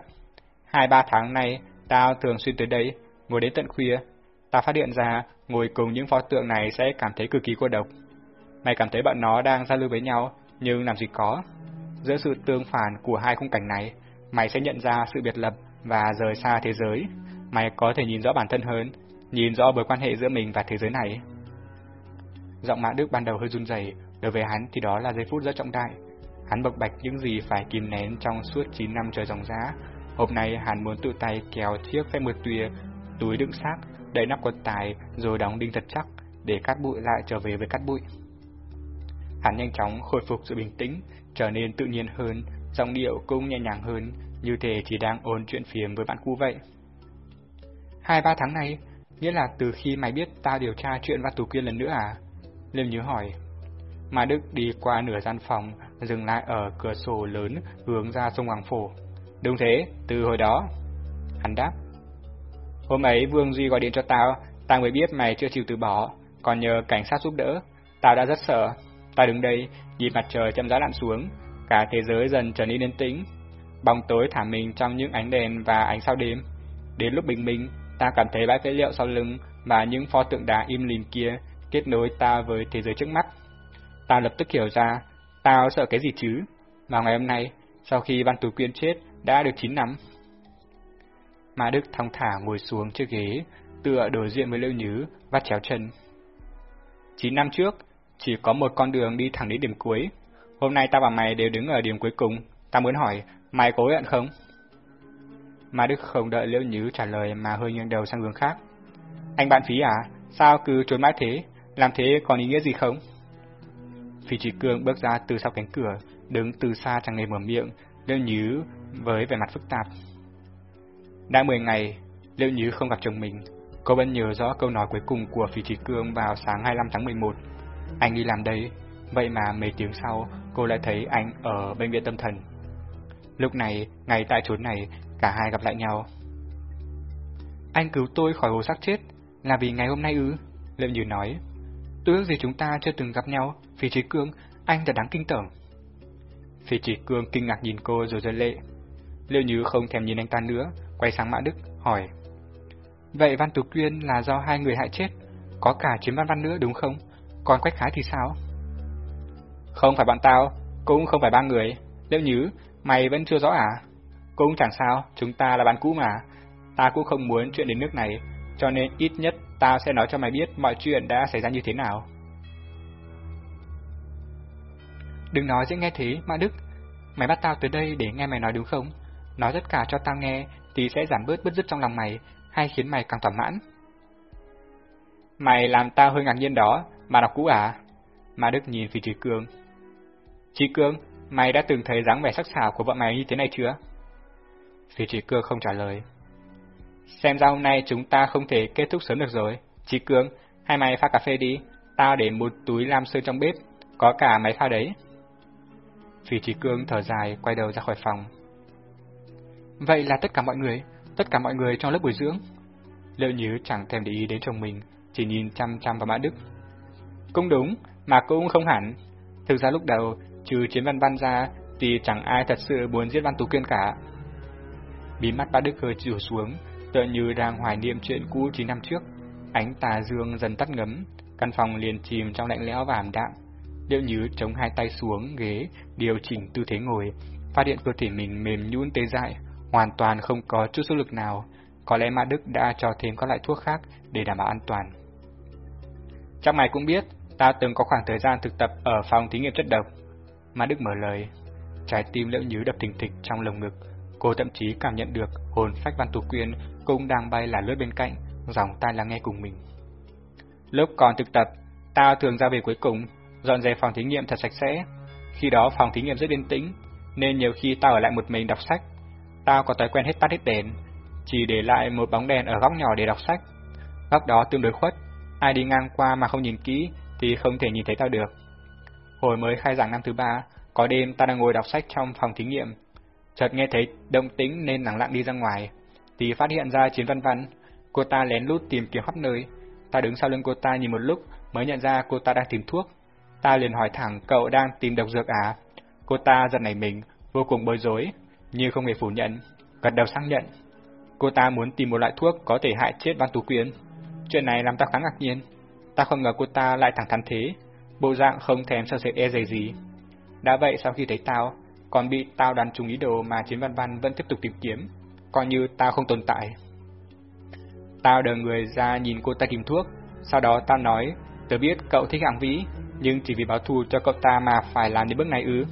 Hai ba tháng nay, tao thường xuyên tới đây, ngồi đến tận khuya. Tao phát hiện ra, ngồi cùng những pho tượng này sẽ cảm thấy cực kỳ cô độc. Mày cảm thấy bọn nó đang giao lưu với nhau, nhưng làm gì có. Giữa sự tương phản của hai khung cảnh này, mày sẽ nhận ra sự biệt lập và rời xa thế giới. Mày có thể nhìn rõ bản thân hơn, nhìn rõ mối quan hệ giữa mình và thế giới này. Giọng Mã Đức ban đầu hơi run rẩy, đối với hắn thì đó là giây phút rất trọng đại. Hắn bộc bạch những gì phải kìm nén trong suốt 9 năm trời dòng giá. Hôm nay hắn muốn tự tay kéo chiếc phép mượt tùy, túi đựng xác, đậy nắp quần tài rồi đóng đinh thật chắc để cát bụi lại trở về với cát bụi. Hắn nhanh chóng khôi phục sự bình tĩnh, trở nên tự nhiên hơn, giọng điệu cũng nhẹ nhàng hơn, như thể chỉ đang ôn chuyện phiếm với bạn cũ vậy. Hai ba tháng này, nghĩa là từ khi mày biết tao điều tra chuyện Văn Tú kiên lần nữa à? Liêm nhớ hỏi. Mà Đức đi qua nửa gian phòng, dừng lại ở cửa sổ lớn hướng ra sông Hoàng Phổ. Đúng thế, từ hồi đó. Hắn đáp. Hôm ấy Vương Duy gọi điện cho tao, tao mới biết mày chưa chịu từ bỏ, còn nhờ cảnh sát giúp đỡ. Tao đã rất sợ. Tao đứng đây, nhìn mặt trời chậm rãi lặn xuống, cả thế giới dần trở nên yên tĩnh. Bóng tối thả mình trong những ánh đèn và ánh sao đêm. Đến lúc bình minh, ta cảm thấy bãi phế liệu sau lưng và những pho tượng đá im lìm kia kết nối ta với thế giới trước mắt. Ta lập tức hiểu ra, tao sợ cái gì chứ? Vào ngày hôm nay, sau khi Văn Tú Quyên chết, đã được 9 năm. Mã Đức thong thả ngồi xuống chiếc ghế, tựa đối diện với Liễu Nhứ, vắt chéo chân. 9 năm trước, chỉ có một con đường đi thẳng đến điểm cuối. Hôm nay ta và mày đều đứng ở điểm cuối cùng. Ta muốn hỏi, mày có hối hận không? Mà Đức không đợi Liễu Nhứ trả lời mà hơi nghiêng đầu sang hướng khác. Anh bạn phí à? Sao cứ trốn mãi thế? Làm thế còn ý nghĩa gì không? Phi Trí Cương bước ra từ sau cánh cửa, đứng từ xa chẳng hề mở miệng, Liễu Nhứ với vẻ mặt phức tạp. Đã 10 ngày, Liễu Nhứ không gặp chồng mình. Cô vẫn nhớ rõ câu nói cuối cùng của Phi Trí Cương vào sáng 25 tháng 11. Anh đi làm đây, vậy mà mấy tiếng sau cô lại thấy anh ở bệnh viện tâm thần. Lúc này, ngay tại chốn này, cả hai gặp lại nhau. Anh cứu tôi khỏi hồ xác chết, là vì ngày hôm nay ư? liệu Như nói. Tôi ước gì chúng ta chưa từng gặp nhau, Phi Trí Cương, anh thật đáng kinh tởm. Phi Trí Cương kinh ngạc nhìn cô rồi rơi lệ. liệu Như không thèm nhìn anh ta nữa, quay sang Mã Đức, hỏi. Vậy Văn Tú Quyên là do hai người hại chết, có cả Chiếm Văn Văn nữa đúng không? Còn Quách Khái thì sao? Không phải bọn tao, cũng không phải ba người. liệu Như, mày vẫn chưa rõ à? Cũng chẳng sao, chúng ta là bạn cũ mà. Ta cũng không muốn chuyện đến nước này, cho nên ít nhất ta sẽ nói cho mày biết mọi chuyện đã xảy ra như thế nào. Đừng nói dễ nghe thế, Mã Đức. Mày bắt tao tới đây để nghe mày nói đúng không? Nói tất cả cho tao nghe thì sẽ giảm bớt bứt rứt trong lòng mày, hay khiến mày càng thỏa mãn. Mày làm tao hơi ngạc nhiên đó, mà đọc cũ à? Mã Đức nhìn Phi Trí Cương. Trí Cương, mày đã từng thấy dáng vẻ sắc sảo của vợ mày như thế này chưa? Phi Trí Cương không trả lời. Xem ra hôm nay chúng ta không thể kết thúc sớm được rồi. Trí Cương, hai mày pha cà phê đi, tao để một túi lam sơn trong bếp, có cả máy pha đấy. Phi Trí Cương thở dài, quay đầu ra khỏi phòng. Vậy là tất cả mọi người, tất cả mọi người trong lớp bồi dưỡng. Liệu Nhứ chẳng thèm để ý đến chồng mình, chỉ nhìn chăm chăm vào Mã Đức. Cũng đúng, mà cũng không hẳn. Thực ra lúc đầu, trừ chiến văn văn ra, thì chẳng ai thật sự muốn giết Văn Tú Kiên cả. Bí mắt Mã Đức hơi chịu xuống, tựa như đang hoài niệm chuyện cũ 9 năm trước. Ánh tà dương dần tắt ngấm, căn phòng liền chìm trong lạnh lẽo và ảm đạm. Liệu Nhứ chống hai tay xuống ghế, điều chỉnh tư thế ngồi, phát hiện cơ thể mình mềm nhũn tê dại, hoàn toàn không có chút sức lực nào. Có lẽ Mã Đức đã cho thêm các loại thuốc khác để đảm bảo an toàn. Chắc mày cũng biết, ta từng có khoảng thời gian thực tập ở phòng thí nghiệm chất độc. Mã Đức mở lời. Trái tim Liễu Nhứ đập thình thịch trong lồng ngực. Cô thậm chí cảm nhận được hồn phách Văn Tú Quyên cũng đang bay là lướt bên cạnh, dòng tai lắng nghe cùng mình. Lúc còn thực tập, tao thường ra về cuối cùng, dọn dẹp phòng thí nghiệm thật sạch sẽ. Khi đó phòng thí nghiệm rất yên tĩnh, nên nhiều khi tao ở lại một mình đọc sách. Tao có thói quen hết tắt hết đèn, chỉ để lại một bóng đèn ở góc nhỏ để đọc sách. Góc đó tương đối khuất, ai đi ngang qua mà không nhìn kỹ thì không thể nhìn thấy tao được. Hồi mới khai giảng năm thứ ba, có đêm ta đang ngồi đọc sách trong phòng thí nghiệm, chợt nghe thấy động tĩnh nên lặng lặng đi ra ngoài, thì phát hiện ra Chiến Văn Văn, cô ta lén lút tìm kiếm khắp nơi. Ta đứng sau lưng cô ta nhìn một lúc mới nhận ra cô ta đang tìm thuốc. Ta liền hỏi thẳng cậu đang tìm độc dược à? Cô ta giật nảy mình, vô cùng bối rối, nhưng không hề phủ nhận, gật đầu xác nhận. Cô ta muốn tìm một loại thuốc có thể hại chết Văn Tú quyến, Chuyện này làm ta khá ngạc nhiên. Ta không ngờ cô ta lại thẳng thắn thế, bộ dạng không thèm sợ sệt e dè gì. Đã vậy sau khi thấy tao, còn bị tao đàn trùng ý đồ mà Chiến Văn Văn vẫn tiếp tục tìm kiếm, coi như tao không tồn tại. Tao đờ người ra nhìn cô ta tìm thuốc, sau đó tao nói, tớ biết cậu thích hạng vĩ, nhưng chỉ vì báo thù cho cậu ta mà phải làm đến bước này ư.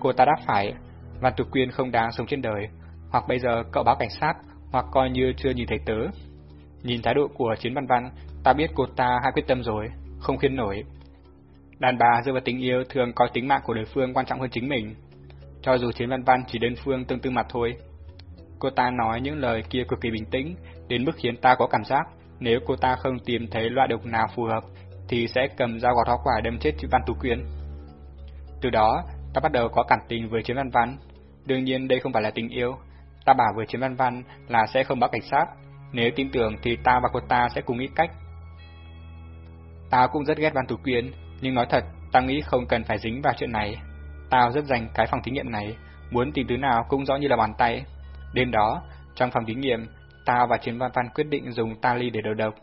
Cô ta đáp phải, Văn Tục Quyên không đáng sống trên đời, hoặc bây giờ cậu báo cảnh sát, hoặc coi như chưa nhìn thấy tớ. Nhìn thái độ của Chiến Văn Văn, ta biết cô ta hai quyết tâm rồi, không khiên nổi. Đàn bà dựa vào tình yêu thường coi tính mạng của đối phương quan trọng hơn chính mình. Cho dù chiến văn văn chỉ đơn phương tương tư mặt thôi. Cô ta nói những lời kia cực kỳ bình tĩnh, đến mức khiến ta có cảm giác nếu cô ta không tìm thấy loại độc nào phù hợp thì sẽ cầm dao gọt hoa quả đâm chết chữ Văn Tú Quyên. Từ đó, ta bắt đầu có cảm tình với Chiến Văn Văn. Đương nhiên đây không phải là tình yêu. Ta bảo với Chiến Văn Văn là sẽ không báo cảnh sát. Nếu tin tưởng thì ta và cô ta sẽ cùng nghĩ cách. Ta cũng rất ghét Văn Tú Quyên, nhưng nói thật, ta nghĩ không cần phải dính vào chuyện này. Tao rất dành cái phòng thí nghiệm này, muốn tìm thứ nào cũng rõ như là bàn tay. Đêm đó, trong phòng thí nghiệm, tao và Chiến Văn Văn quyết định dùng tali để đầu độc.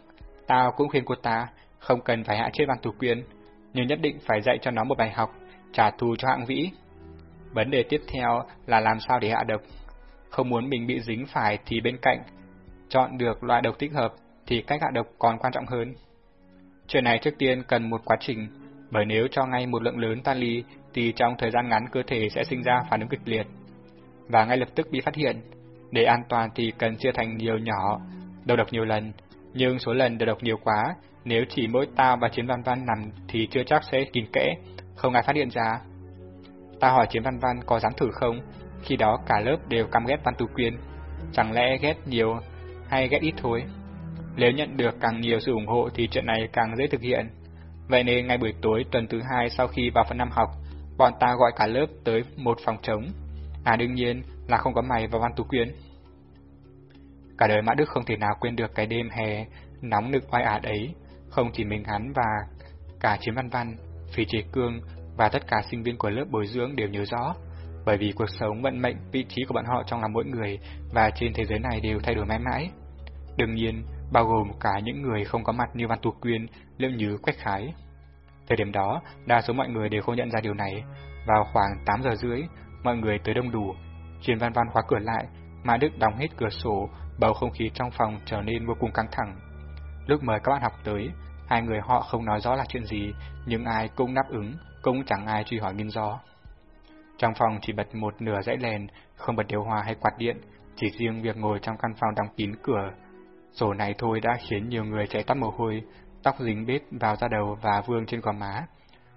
Tao cũng khuyên cô ta không cần phải hạ chết Văn Thủ Quyên, nhưng nhất định phải dạy cho nó một bài học, trả thù cho hạng vĩ. Vấn đề tiếp theo là làm sao để hạ độc. Không muốn mình bị dính phải thì bên cạnh, chọn được loại độc thích hợp thì cách hạ độc còn quan trọng hơn. Chuyện này trước tiên cần một quá trình, bởi nếu cho ngay một lượng lớn tali thì trong thời gian ngắn cơ thể sẽ sinh ra phản ứng kịch liệt và ngay lập tức bị phát hiện. Để an toàn thì cần chia thành nhiều nhỏ, đầu độc nhiều lần, nhưng số lần đầu độc nhiều quá, nếu chỉ mỗi ta và Chiến Văn Văn nằm thì chưa chắc sẽ kín kẽ, không ai phát hiện ra. Ta hỏi Chiến Văn Văn có dám thử không, khi đó cả lớp đều căm ghét Văn tú Quyên, chẳng lẽ ghét nhiều hay ghét ít thôi. Nếu nhận được càng nhiều sự ủng hộ thì chuyện này càng dễ thực hiện. Vậy nên ngay buổi tối tuần thứ hai sau khi vào phần năm học, bọn ta gọi cả lớp tới một phòng trống. À đương nhiên là không có mày và Văn Tú Quyên. Cả đời Mã Đức không thể nào quên được cái đêm hè nóng nực oai ả ấy, không chỉ mình hắn và cả Chiến Văn Văn, Phỉ Trì Cương và tất cả sinh viên của lớp bồi dưỡng đều nhớ rõ, bởi vì cuộc sống, vận mệnh, vị trí của bọn họ trong lòng mỗi người và trên thế giới này đều thay đổi mãi mãi. Đương nhiên, bao gồm cả những người không có mặt như Văn Tú Quyên, Liễu Như, Quách Khái. Thời điểm đó, đa số mọi người đều không nhận ra điều này. Vào khoảng 8 giờ rưỡi, mọi người tới đông đủ. Truyền Văn Văn khóa cửa lại, Mã Đức đóng hết cửa sổ, bầu không khí trong phòng trở nên vô cùng căng thẳng. Lúc mời các bạn học tới, hai người họ không nói rõ là chuyện gì, nhưng ai cũng đáp ứng, cũng chẳng ai truy hỏi nguyên do. Trong phòng chỉ bật một nửa dãy đèn, không bật điều hòa hay quạt điện, chỉ riêng việc ngồi trong căn phòng đóng kín cửa. Sổ này thôi đã khiến nhiều người chạy tắt mồ hôi, tóc dính bết vào da đầu và vương trên gò má.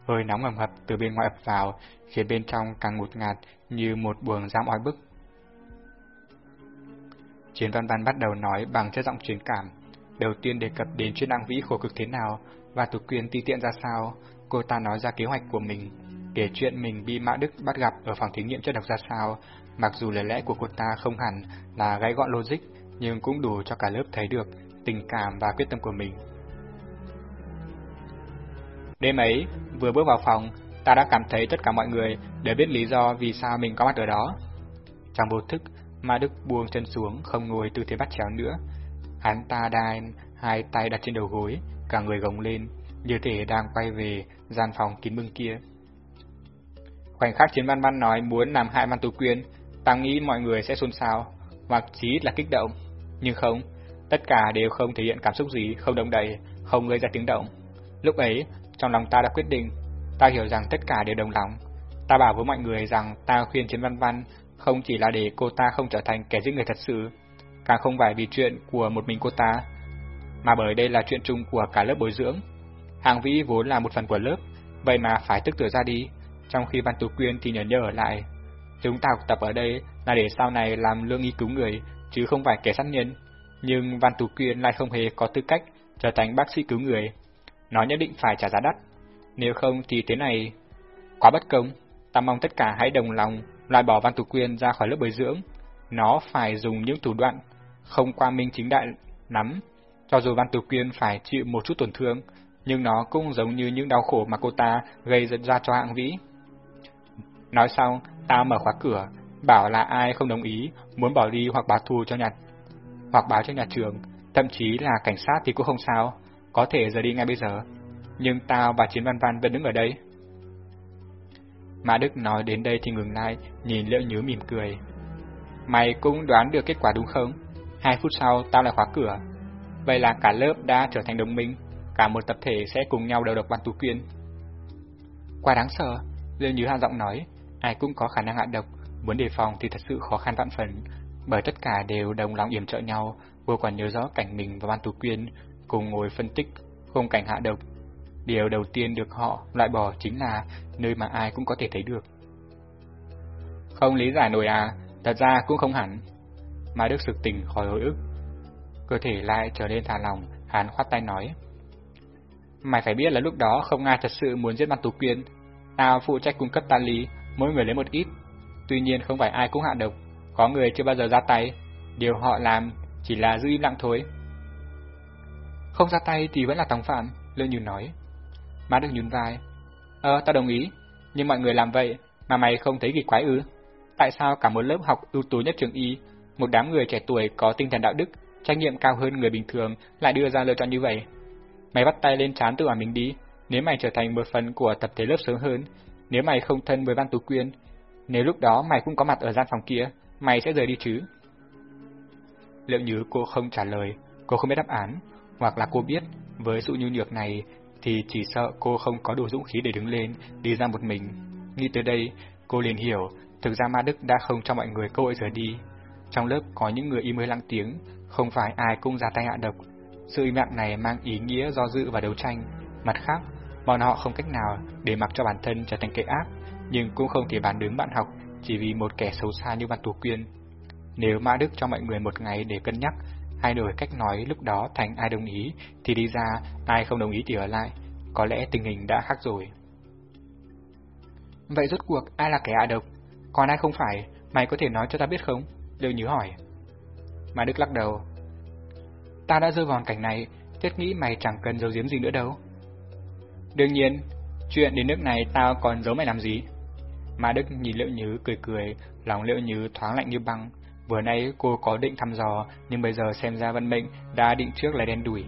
Hơi nóng ẩm hập từ bên ngoài ập vào, khiến bên trong càng ngột ngạt như một buồng giam oi bức. Chiến văn văn bắt đầu nói bằng chất giọng truyền cảm. Đầu tiên đề cập đến chuyên năng vĩ khổ cực thế nào và thủ quyền ti tiện ra sao, cô ta nói ra kế hoạch của mình, kể chuyện mình bị Mã Đức bắt gặp ở phòng thí nghiệm chất độc ra sao, mặc dù lời lẽ của cô ta không hẳn là gãy gọn logic, nhưng cũng đủ cho cả lớp thấy được tình cảm và quyết tâm của mình. Đêm ấy, vừa bước vào phòng, ta đã cảm thấy tất cả mọi người đều biết lý do vì sao mình có mặt ở đó. Trong vô thức, Ma Đức buông chân xuống, không ngồi tư thế bắt chéo nữa. Hắn ta đang hai tay đặt trên đầu gối, cả người gồng lên, như thể đang quay về gian phòng kín bưng kia. Khoảnh khắc Chiến Văn Văn nói muốn làm hại Văn Tú Quyên, ta nghĩ mọi người sẽ xôn xao, hoặc chí là kích động. Nhưng không, tất cả đều không thể hiện cảm xúc gì, không động đậy, không gây ra tiếng động. Lúc ấy, trong lòng ta đã quyết định, ta hiểu rằng tất cả đều đồng lòng. Ta bảo với mọi người rằng ta khuyên Chiến Văn Văn không chỉ là để cô ta không trở thành kẻ giết người thật sự, càng không phải vì chuyện của một mình cô ta, mà bởi đây là chuyện chung của cả lớp bồi dưỡng. Hàng vĩ vốn là một phần của lớp, vậy mà phải tức tử ra đi, trong khi Văn Tú Quyên thì nhờ nhờ ở lại. Chúng ta học tập ở đây là để sau này làm lương y cứu người, chứ không phải kẻ sát nhân. Nhưng Văn Tú Quyên lại không hề có tư cách trở thành bác sĩ cứu người. Nó nhất định phải trả giá đắt. Nếu không thì thế này quá bất công. Ta mong tất cả hãy đồng lòng loại bỏ Văn Tú Quyên ra khỏi lớp bồi dưỡng. Nó phải dùng những thủ đoạn không qua minh chính đại lắm. Cho dù Văn Tú Quyên phải chịu một chút tổn thương, nhưng nó cũng giống như những đau khổ mà cô ta gây ra cho hạng vĩ. Nói xong, ta mở khóa cửa, bảo là ai không đồng ý, muốn bỏ đi hoặc báo thù cho nhà, hoặc báo cho nhà trường, thậm chí là cảnh sát thì cũng không sao, có thể rời đi ngay bây giờ. Nhưng tao và Chiến Văn Văn vẫn đứng ở đây. Mã Đức nói đến đây thì ngừng lại, nhìn Liễu Nhứ mỉm cười. Mày cũng đoán được kết quả đúng không? Hai phút sau tao lại khóa cửa. Vậy là cả lớp đã trở thành đồng minh, cả một tập thể sẽ cùng nhau đầu độc bàn Tú Quyên. Quá đáng sợ, Liễu Nhứ hạ giọng nói, ai cũng có khả năng hạ độc, muốn đề phòng thì thật sự khó khăn vạn phần, bởi tất cả đều đồng lòng yểm trợ nhau, vô quản nhớ rõ cảnh mình và ban Tú Quyên cùng ngồi phân tích khung cảnh hạ độc. Điều đầu tiên được họ loại bỏ chính là nơi mà ai cũng có thể thấy được. Không lý giải nổi à, thật ra cũng không hẳn. Mai Đức sực tỉnh khỏi hồi ức. Cơ thể lại trở nên thả lòng, hắn khoát tay nói. Mày phải biết là lúc đó không ai thật sự muốn giết ban tù quyên. Tao phụ trách cung cấp tan lý, mỗi người lấy một ít. Tuy nhiên không phải ai cũng hạ độc, có người chưa bao giờ ra tay. Điều họ làm chỉ là giữ im lặng thôi. Không ra tay thì vẫn là tòng phạm, Lương Như nói. Má được nhún vai. Ờ, tao đồng ý, nhưng mọi người làm vậy mà mày không thấy kỳ quái ư? Tại sao cả một lớp học ưu tú nhất trường y, một đám người trẻ tuổi có tinh thần đạo đức, trách nhiệm cao hơn người bình thường lại đưa ra lựa chọn như vậy? Mày bắt tay lên chán tự hỏi mình đi, nếu mày trở thành một phần của tập thể lớp sớm hơn, nếu mày không thân với ban Tú Quyên, nếu lúc đó mày cũng có mặt ở gian phòng kia, mày sẽ rời đi chứ? Liệu như cô không trả lời, cô không biết đáp án, hoặc là cô biết, với sự nhu nhược này thì chỉ sợ cô không có đủ dũng khí để đứng lên, đi ra một mình. Nghĩ tới đây, cô liền hiểu, thực ra Ma Đức đã không cho mọi người cơ hội rời đi. Trong lớp có những người im hơi lặng tiếng, không phải ai cũng ra tay hạ độc. Sự im lặng này mang ý nghĩa do dự và đấu tranh. Mặt khác, bọn họ không cách nào để mặc cho bản thân trở thành kẻ ác, nhưng cũng không thể bán đứng bạn học chỉ vì một kẻ xấu xa như Văn Tú Quyên. Nếu Ma Đức cho mọi người một ngày để cân nhắc, hai đổi cách nói lúc đó thành ai đồng ý thì đi ra, ai không đồng ý thì ở lại. Có lẽ tình hình đã khác rồi. Vậy rốt cuộc ai là kẻ hạ độc? Còn ai không phải, mày có thể nói cho ta biết không? Lưu Nhứ hỏi. Ma Đức lắc đầu. Ta đã rơi vào cảnh này, thiết nghĩ mày chẳng cần giấu giếm gì nữa đâu. Đương nhiên, chuyện đến nước này tao còn giấu mày làm gì? Ma Đức nhìn Liệu Nhứ cười cười, lòng Liệu Nhứ thoáng lạnh như băng. Vừa nay cô có định thăm dò, nhưng bây giờ xem ra vận mệnh đã định trước là đen đủi.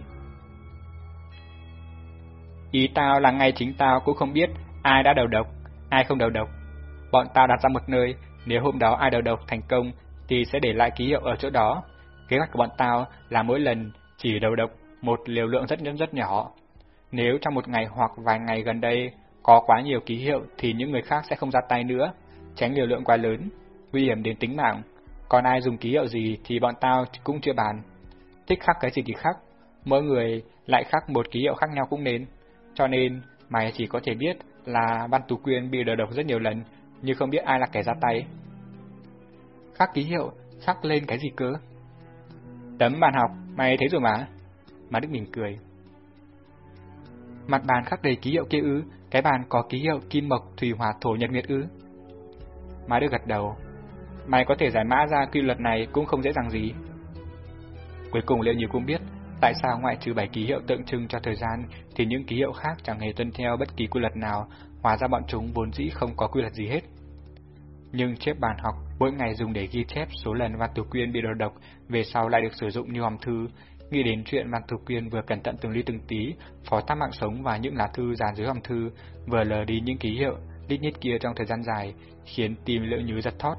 Ý tao là ngay chính tao cũng không biết ai đã đầu độc, ai không đầu độc. Bọn tao đặt ra một nơi, nếu hôm đó ai đầu độc thành công thì sẽ để lại ký hiệu ở chỗ đó. Kế hoạch của bọn tao là mỗi lần chỉ đầu độc một liều lượng rất rất nhỏ. Nếu trong một ngày hoặc vài ngày gần đây có quá nhiều ký hiệu thì những người khác sẽ không ra tay nữa, tránh liều lượng quá lớn, nguy hiểm đến tính mạng. Còn ai dùng ký hiệu gì thì bọn tao cũng chưa bàn. Thích khắc cái gì thì khắc, mỗi người lại khắc một ký hiệu khác nhau cũng nên. Cho nên, mày chỉ có thể biết là Văn Tú Quyên bị đờ độc rất nhiều lần, nhưng không biết ai là kẻ ra tay. Khắc ký hiệu, khắc lên cái gì cơ? Tấm bàn học, mày thấy rồi mà. Mà Đức mỉm cười. Mặt bàn khắc đầy ký hiệu kia ư, cái bàn có ký hiệu kim mộc thủy hỏa thổ nhật nguyệt ư. Mà được gật đầu. Mày có thể giải mã ra quy luật này cũng không dễ dàng gì. Cuối cùng Liệu Như cũng biết tại sao ngoại trừ bảy ký hiệu tượng trưng cho thời gian thì những ký hiệu khác chẳng hề tuân theo bất kỳ quy luật nào, hóa ra bọn chúng vốn dĩ không có quy luật gì hết. Nhưng chép bàn học mỗi ngày dùng để ghi chép số lần Văn Tú Quyên bị đầu độc, về sau lại được sử dụng như hòm thư. Nghĩ đến chuyện Văn Thục Quyên vừa cẩn thận từng ly từng tí, phó tác mạng sống và những lá thư dàn dưới hòm thư, vừa lờ đi những ký hiệu, lít nhít kia trong thời gian dài, khiến tim liệu nhứ giật thót.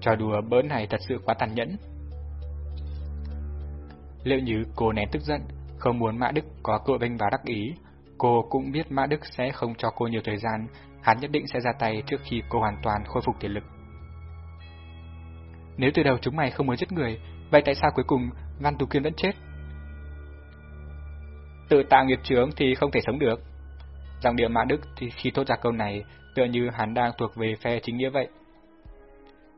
Trò đùa bỡn này thật sự quá tàn nhẫn. Liệu như cô nén tức giận, không muốn Mã Đức có cựa bênh vào đắc ý, cô cũng biết Mã Đức sẽ không cho cô nhiều thời gian, hắn nhất định sẽ ra tay trước khi cô hoàn toàn khôi phục thể lực. Nếu từ đầu chúng mày không muốn giết người, vậy tại sao cuối cùng Văn Tú Kiên vẫn chết? Tự tạo nghiệp chướng thì không thể sống được. Dòng điệu Mã Đức thì khi thốt ra câu này, tựa như hắn đang thuộc về phe chính nghĩa vậy.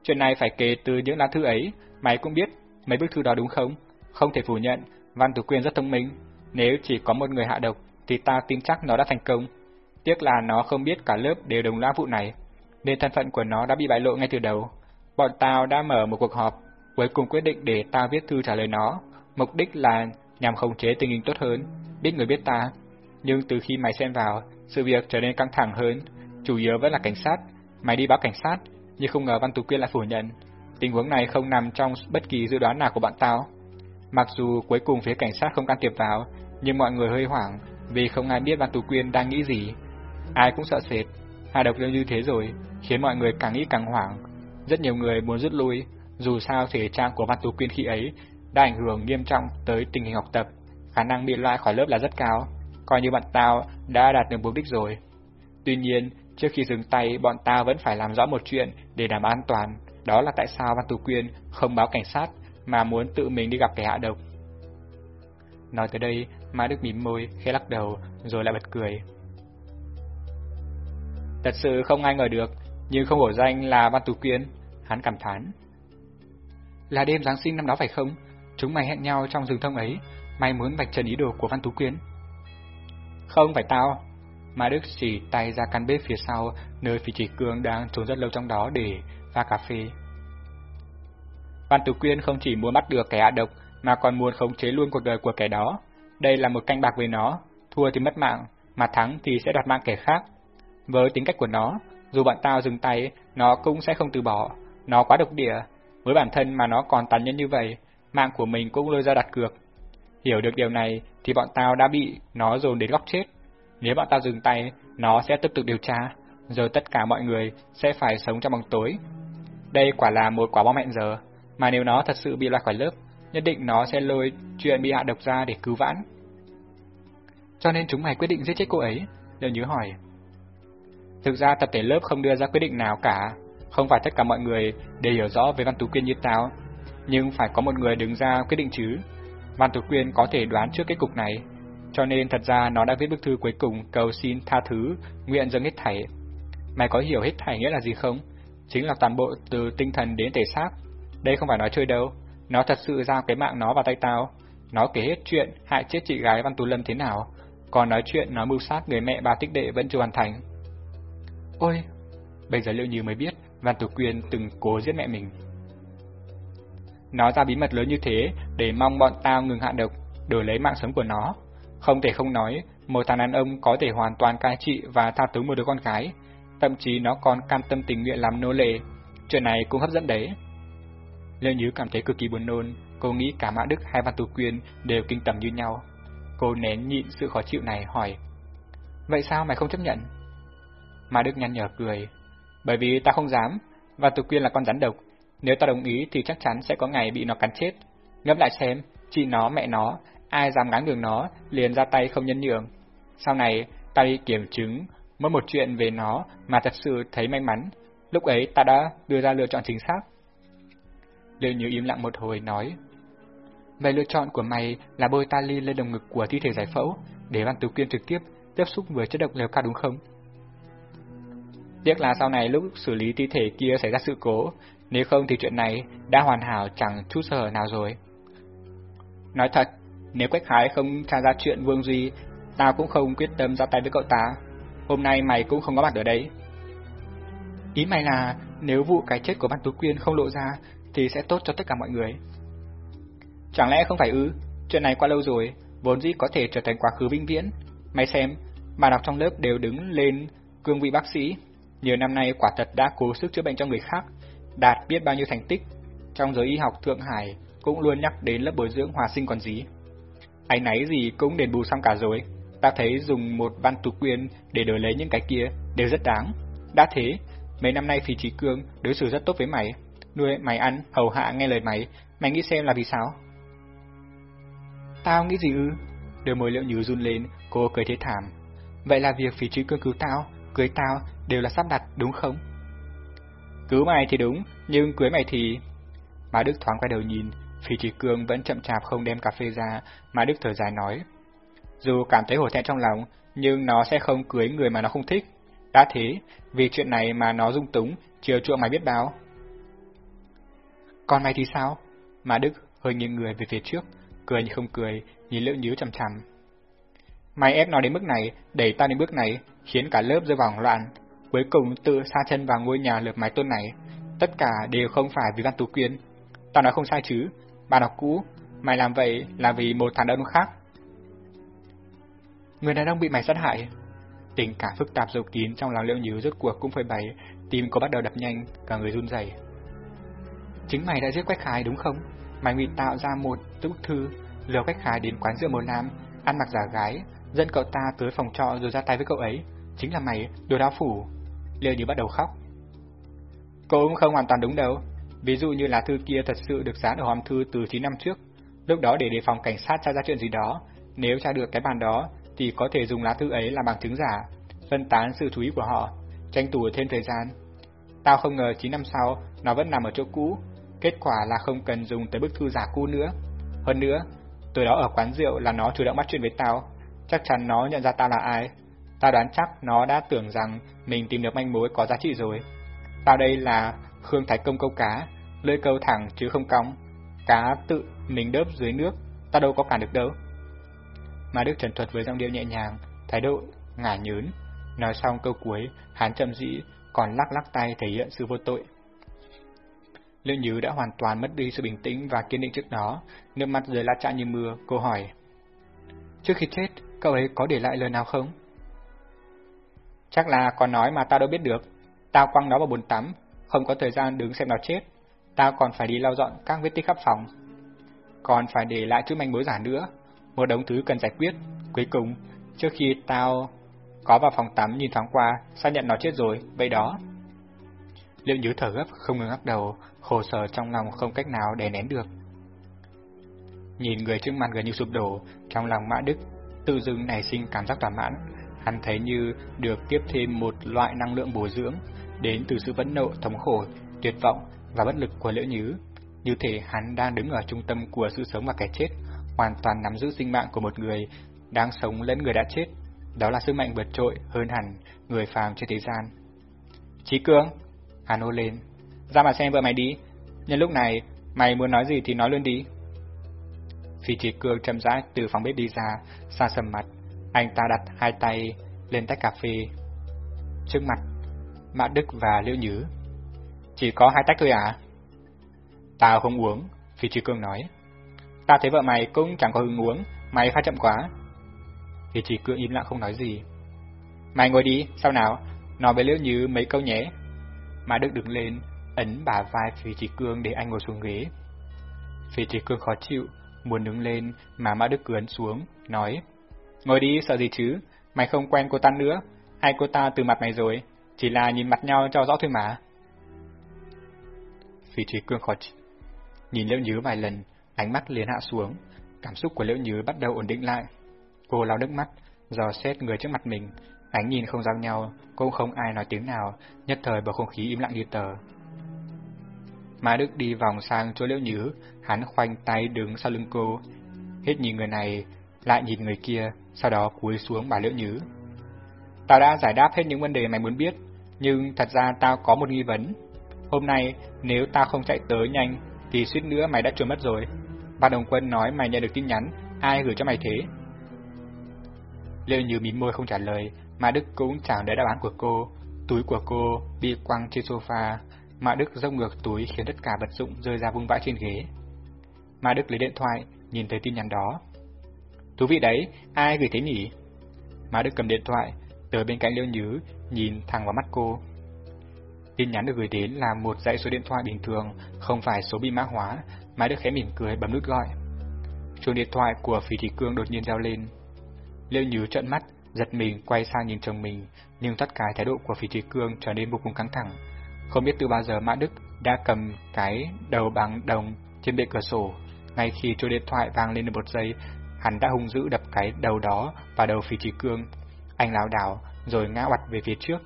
Chuyện này phải kể từ những lá thư ấy, mày cũng biết mấy bức thư đó đúng không? Không thể phủ nhận, Văn tử Quyên rất thông minh. Nếu chỉ có một người hạ độc, thì ta tin chắc nó đã thành công. Tiếc là nó không biết cả lớp đều đồng lá vụ này, nên thân phận của nó đã bị bại lộ ngay từ đầu. Bọn tao đã mở một cuộc họp, cuối cùng quyết định để tao viết thư trả lời nó. Mục đích là nhằm khống chế tình hình tốt hơn, biết người biết ta. Nhưng từ khi mày xen vào, sự việc trở nên căng thẳng hơn, chủ yếu vẫn là cảnh sát. Mày đi báo cảnh sát, nhưng không ngờ Văn Tú Quyên lại phủ nhận. Tình huống này không nằm trong bất kỳ dự đoán nào của bọn tao. Mặc dù cuối cùng phía cảnh sát không can thiệp vào, nhưng mọi người hơi hoảng vì không ai biết Văn Tú Quyên đang nghĩ gì. Ai cũng sợ sệt, hạ độc như thế rồi, khiến mọi người càng nghĩ càng hoảng. Rất nhiều người muốn rút lui, dù sao thể trang của Văn Tú Quyên khi ấy đã ảnh hưởng nghiêm trọng tới tình hình học tập, khả năng bị loại khỏi lớp là rất cao, coi như bọn tao đã đạt được mục đích rồi. Tuy nhiên, trước khi dừng tay, bọn tao vẫn phải làm rõ một chuyện để đảm bảo an toàn, đó là tại sao Văn Tú Quyên không báo cảnh sát mà muốn tự mình đi gặp kẻ hạ độc. Nói tới đây, Mã Đức mỉm môi, khẽ lắc đầu, rồi lại bật cười. Thật sự không ai ngờ được, nhưng không hổ danh là Văn Tú Quyên, hắn cảm thán. Là đêm Giáng sinh năm đó phải không? Chúng mày hẹn nhau trong rừng thông ấy, mày muốn vạch trần ý đồ của Văn Tú quyến. Không phải tao. Mã Đức chỉ tay ra căn bếp phía sau, nơi Phi Chỉ Cương đang trốn rất lâu trong đó để pha cà phê. Văn Tú Quyên không chỉ muốn bắt được kẻ ả độc, mà còn muốn khống chế luôn cuộc đời của kẻ đó. Đây là một canh bạc với nó, thua thì mất mạng, mà thắng thì sẽ đoạt mạng kẻ khác. Với tính cách của nó, dù bọn tao dừng tay, nó cũng sẽ không từ bỏ. Nó quá độc địa, với bản thân mà nó còn tàn nhẫn như vậy, mạng của mình cũng lôi ra đặt cược. Hiểu được điều này thì bọn tao đã bị nó dồn đến góc chết. Nếu bọn tao dừng tay, nó sẽ tiếp tục điều tra, rồi tất cả mọi người sẽ phải sống trong bóng tối. Đây quả là một quả bom hẹn giờ, mà nếu nó thật sự bị loại khỏi lớp, nhất định nó sẽ lôi chuyện bị hạ độc ra để cứu vãn. Cho nên chúng mày quyết định giết chết cô ấy, Liệu nhớ hỏi. Thực ra tập thể lớp không đưa ra quyết định nào cả, không phải tất cả mọi người đều hiểu rõ về Văn Tú Quyên như tao, nhưng phải có một người đứng ra quyết định chứ. Văn Tú Quyên có thể đoán trước kết cục này, cho nên thật ra nó đã viết bức thư cuối cùng cầu xin tha thứ, nguyện dâng hết thảy. Mày có hiểu hết thảy nghĩa là gì không? Chính là toàn bộ từ tinh thần đến thể xác. Đây không phải nói chơi đâu, nó thật sự giao cái mạng nó vào tay tao. Nó kể hết chuyện hại chết chị gái Văn Tú Lâm thế nào, còn nói chuyện nó mưu sát người mẹ bà tích đệ vẫn chưa hoàn thành. Ôi, bây giờ liệu như mới biết Văn Tú Quyên từng cố giết mẹ mình. Nó ra bí mật lớn như thế để mong bọn tao ngừng hạ độc, đổi lấy mạng sống của nó. Không thể không nói, một thằng đàn ông có thể hoàn toàn cai trị và tha thứ một đứa con gái, thậm chí nó còn cam tâm tình nguyện làm nô lệ. Chuyện này cũng hấp dẫn đấy. Liêu Nhứ cảm thấy cực kỳ buồn nôn, cô nghĩ cả Mã Đức hay Văn Tú Quyên đều kinh tởm như nhau. Cô nén nhịn sự khó chịu này hỏi, Vậy sao mày không chấp nhận? Mã Đức nhăn nhở cười, Bởi vì ta không dám, và Tú Quyên là con rắn độc, nếu ta đồng ý thì chắc chắn sẽ có ngày bị nó cắn chết. Ngẫm lại xem, chị nó, mẹ nó, ai dám ngáng đường nó, liền ra tay không nhân nhượng. Sau này, ta đi kiểm chứng mỗi một chuyện về nó mà thật sự thấy may mắn. Lúc ấy ta đã đưa ra lựa chọn chính xác. Liệu như im lặng một hồi nói. Vậy lựa chọn của mày là bôi tali lên đồng ngực của thi thể giải phẫu để Văn Tú Kiên trực tiếp tiếp xúc với chất độc liều ca đúng không? Tiếc là sau này lúc xử lý thi thể kia xảy ra sự cố, nếu không thì chuyện này đã hoàn hảo chẳng chút sơ hở nào rồi. Nói thật, nếu Quách Khái không tra ra chuyện Vương Duy, tao cũng không quyết tâm ra tay với cậu ta. Hôm nay mày cũng không có mặt ở đấy. Ý mày là nếu vụ cái chết của Văn Tú Quyên không lộ ra thì sẽ tốt cho tất cả mọi người. Chẳng lẽ không phải ư? Chuyện này qua lâu rồi, vốn dĩ có thể trở thành quá khứ vĩnh viễn. Mày xem, mà đọc trong lớp đều đứng lên cương vị bác sĩ. Nhiều năm nay quả thật đã cố sức chữa bệnh cho người khác, đạt biết bao nhiêu thành tích. Trong giới y học Thượng Hải cũng luôn nhắc đến lớp bồi dưỡng hòa sinh còn gì. Ái nấy gì cũng đền bù xong cả rồi. Ta thấy dùng một văn tục quyền để đổi lấy những cái kia đều rất đáng. Đã thế, mấy năm nay Phì Trí Cương đối xử rất tốt với mày, nuôi mày ăn, hầu hạ nghe lời mày, mày nghĩ xem là vì sao? Tao nghĩ gì ư? Đôi môi liệu như run lên, cô cười thế thảm. Vậy là việc Phì Trí Cương cứu tao, cưới tao đều là sắp đặt đúng không? Cứu mày thì đúng, nhưng cưới mày thì... Mã Đức thoáng quay đầu nhìn, Phi Trí Cương vẫn chậm chạp không đem cà phê ra, Mã Đức thở dài nói. Dù cảm thấy hổ thẹn trong lòng, nhưng nó sẽ không cưới người mà nó không thích. Đã thế, vì chuyện này mà nó dung túng, chiều chuộng mày biết bao. Còn mày thì sao? Mã Đức hơi nghiêng người về phía trước, cười như không cười, nhìn Liễu nhíu chằm chằm. Mày ép nó đến mức này, đẩy ta đến bước này, khiến cả lớp rơi vào loạn, cuối cùng tự xa chân vào ngôi nhà lợp mái tôn này. Tất cả đều không phải vì Văn Tú Quyên. Tao nói không sai chứ, bạn học cũ, mày làm vậy là vì một thằng đàn ông khác. Người đàn ông bị mày sát hại. Tình cảm phức tạp dầu kín trong lòng liệu nhíu rốt cuộc cũng phải bày, tim có bắt đầu đập nhanh, cả người run rẩy. Chính mày đã giết Quách Khải đúng không? Mày ngụy tạo ra một bức thư, lừa Quách Khải đến quán rượu màu nam, ăn mặc giả gái, dẫn cậu ta tới phòng trọ rồi ra tay với cậu ấy. Chính là mày, đồ đao phủ. Liêu như bắt đầu khóc. Cô cũng không hoàn toàn đúng đâu. Ví dụ như lá thư kia thật sự được dán ở hòm thư từ 9 năm trước. Lúc đó để đề phòng cảnh sát tra ra chuyện gì đó, nếu tra được cái bàn đó thì có thể dùng lá thư ấy làm bằng chứng giả, phân tán sự chú ý của họ, tranh thủ thêm thời gian. Tao không ngờ 9 năm sau nó vẫn nằm ở chỗ cũ, kết quả là không cần dùng tới bức thư giả cũ nữa. Hơn nữa, Tối đó ở quán rượu là nó chủ động bắt chuyện với tao, chắc chắn nó nhận ra tao là ai. Tao đoán chắc nó đã tưởng rằng mình tìm được manh mối có giá trị rồi. Tao đây là Khương Thái Công câu cá, lưỡi câu thẳng chứ không cong. Cá tự mình đớp dưới nước, ta đâu có cản được đâu. Mà Đức trần thuật với giọng điệu nhẹ nhàng, thái độ ngả nhớn. Nói xong câu cuối, hắn chậm dĩ, còn lắc lắc tay thể hiện sự vô tội. Lương Nhứ đã hoàn toàn mất đi sự bình tĩnh và kiên định trước đó, nước mắt rơi la chã như mưa, cô hỏi. Trước khi chết, cậu ấy có để lại lời nào không? Chắc là còn nói mà tao đâu biết được. Tao quăng nó vào bồn tắm, không có thời gian đứng xem nó chết. Tao còn phải đi lau dọn các vết tích khắp phòng. Còn phải để lại chút manh mối giả nữa, một đống thứ cần giải quyết. Cuối cùng, trước khi tao có vào phòng tắm nhìn thoáng qua, xác nhận nó chết rồi, vậy đó. Liệu nhớ thở gấp không ngừng ngắc đầu, khổ sở trong lòng không cách nào đè nén được. Nhìn người trước mặt gần như sụp đổ, trong lòng Mã Đức tự dưng nảy sinh cảm giác thỏa mãn, hắn thấy như được tiếp thêm một loại năng lượng bổ dưỡng đến từ sự vấn nộ, thống khổ, tuyệt vọng và bất lực của Liễu Nhứ. Như thể hắn đang đứng ở trung tâm của sự sống và cái chết, hoàn toàn nắm giữ sinh mạng của một người đang sống lẫn người đã chết. Đó là sức mạnh vượt trội hơn hẳn người phàm trên thế gian. Chí Cương, hắn hô lên, ra mà xem vợ mày đi, nhân lúc này mày muốn nói gì thì nói luôn đi. Phi Chí Cương chậm rãi từ phòng bếp đi ra, xa sầm mặt, anh ta đặt hai tay lên tách cà phê. Trước mặt, Mã Đức và Liễu Nhứ. Chỉ có hai tách thôi à? Tao không uống, Phi Trí Cương nói. Tao thấy vợ mày cũng chẳng có hứng uống, mày pha chậm quá. Phi Trí Cương im lặng không nói gì. Mày ngồi đi, sao nào? Nói với Liễu Nhứ mấy câu nhé. Mã Đức đứng lên, ấn bả vai Phi Trí Cương để anh ngồi xuống ghế. Phi Trí Cương khó chịu, muốn đứng lên mà Mã Đức cứ ấn xuống, nói. Ngồi đi, sợ gì chứ, mày không quen cô ta nữa, ai cô ta từ mặt mày rồi, chỉ là nhìn mặt nhau cho rõ thôi mà. Phi Trí Cương khó chịu. Nhìn Liễu Nhứ vài lần, ánh mắt liền hạ xuống, cảm xúc của Liễu Nhứ bắt đầu ổn định lại. Cô lau nước mắt, dò xét người trước mặt mình, ánh nhìn không giao nhau, cũng không ai nói tiếng nào, nhất thời bầu không khí im lặng như tờ. Mã Đức đi vòng sang chỗ Liễu Nhứ, hắn khoanh tay đứng sau lưng cô, hết nhìn người này, lại nhìn người kia, sau đó cúi xuống bà Liễu Nhứ. Tao đã giải đáp hết những vấn đề mày muốn biết, nhưng thật ra tao có một nghi vấn. Hôm nay, nếu tao không chạy tới nhanh, thì suýt nữa mày đã trốn mất rồi. Bà Đồng Quân nói mày nhận được tin nhắn, ai gửi cho mày thế? Liễu nhứ mím môi không trả lời, mà Đức cũng chẳng đợi đáp án của cô. Túi của cô bị quăng trên sofa, Mã Đức dốc ngược túi khiến tất cả vật dụng rơi ra vung vãi trên ghế. Mã Đức lấy điện thoại, nhìn thấy tin nhắn đó. Thú vị đấy, ai gửi thế nhỉ? Mã Đức cầm điện thoại, tới bên cạnh Liêu Nhứ, nhìn thẳng vào mắt cô. Tin nhắn được gửi đến là một dãy số điện thoại bình thường, không phải số bị mã hóa, Mã Đức khẽ mỉm cười bấm nút gọi. Chuông điện thoại của Phỉ Thị Cương đột nhiên reo lên. Liêu Nhứ trợn mắt, giật mình quay sang nhìn chồng mình, nhưng tất cả thái độ của Phỉ Thị Cương trở nên vô cùng căng thẳng. Không biết từ bao giờ Mã Đức đã cầm cái đầu bằng đồng trên bệ cửa sổ, ngay khi chuông điện thoại vang lên được một giây, hắn đã hung dữ đập cái đầu đó vào đầu phi Trí Cương. Anh lảo đảo rồi ngã oặt về phía trước,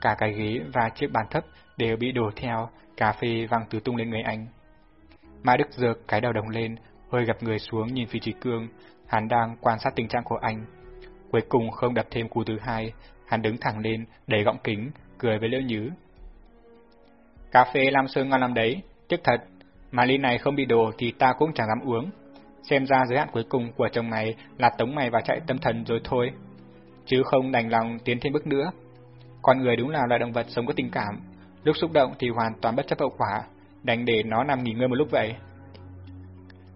cả cái ghế và chiếc bàn thấp đều bị đổ theo, cà phê văng tứ tung lên người anh. Mã Đức dược cái đầu đồng lên, hơi gặp người xuống nhìn phi Trí Cương, hắn đang quan sát tình trạng của anh. Cuối cùng không đập thêm cú thứ hai, hắn đứng thẳng lên, đẩy gọng kính, cười với Liễu Nhứ. Cà phê làm Sơn ngon lắm đấy, tiếc thật, mà ly này không bị đổ thì ta cũng chẳng dám uống. Xem ra giới hạn cuối cùng của chồng mày là tống mày vào chạy tâm thần rồi thôi, chứ không đành lòng tiến thêm bước nữa. Con người đúng là loài động vật sống có tình cảm, lúc xúc động thì hoàn toàn bất chấp hậu quả, đành để nó nằm nghỉ ngơi một lúc vậy.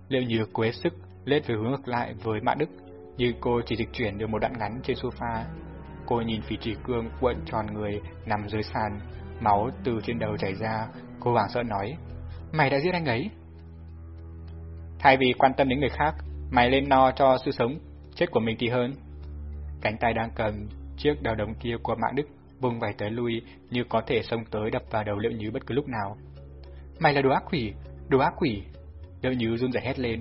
Liệu như quế sức lết về hướng ngược lại với Mã Đức, như cô chỉ dịch chuyển được một đoạn ngắn trên sofa. Cô nhìn phỉ trì cương cuộn tròn người nằm dưới sàn, máu từ trên đầu chảy ra, cô hoảng sợ nói, mày đã giết anh ấy. Thay vì quan tâm đến người khác, mày lên no cho sự sống, chết của mình thì hơn. Cánh tay đang cầm chiếc đào đồng kia của Mã Đức vùng vài tới lui như có thể xông tới đập vào đầu Liệu Như bất cứ lúc nào. Mày là đồ ác quỷ, đồ ác quỷ. Liệu Như run rẩy hét lên.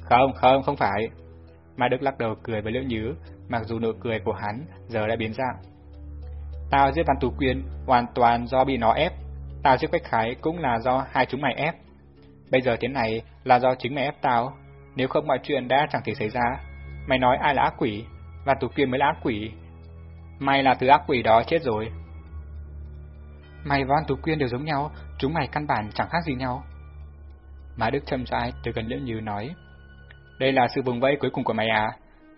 Không, không, không phải. Mã Đức lắc đầu cười với Liệu Như, mặc dù nụ cười của hắn giờ đã biến dạng. Tao giết Văn Tú Quyên hoàn toàn do bị nó ép. Tao giết Quách Khái cũng là do hai chúng mày ép. Bây giờ thế này là do chính mày ép tao. nếu không mọi chuyện đã chẳng thể xảy ra. Mày nói ai là ác quỷ, và Tú Quyên mới là ác quỷ. Mày là thứ ác quỷ đó chết rồi. Mày và An Tú Quyên đều giống nhau, chúng mày căn bản chẳng khác gì nhau. Mã Đức châm rãi từ gần Liễu Như nói. Đây là sự vùng vẫy cuối cùng của mày à?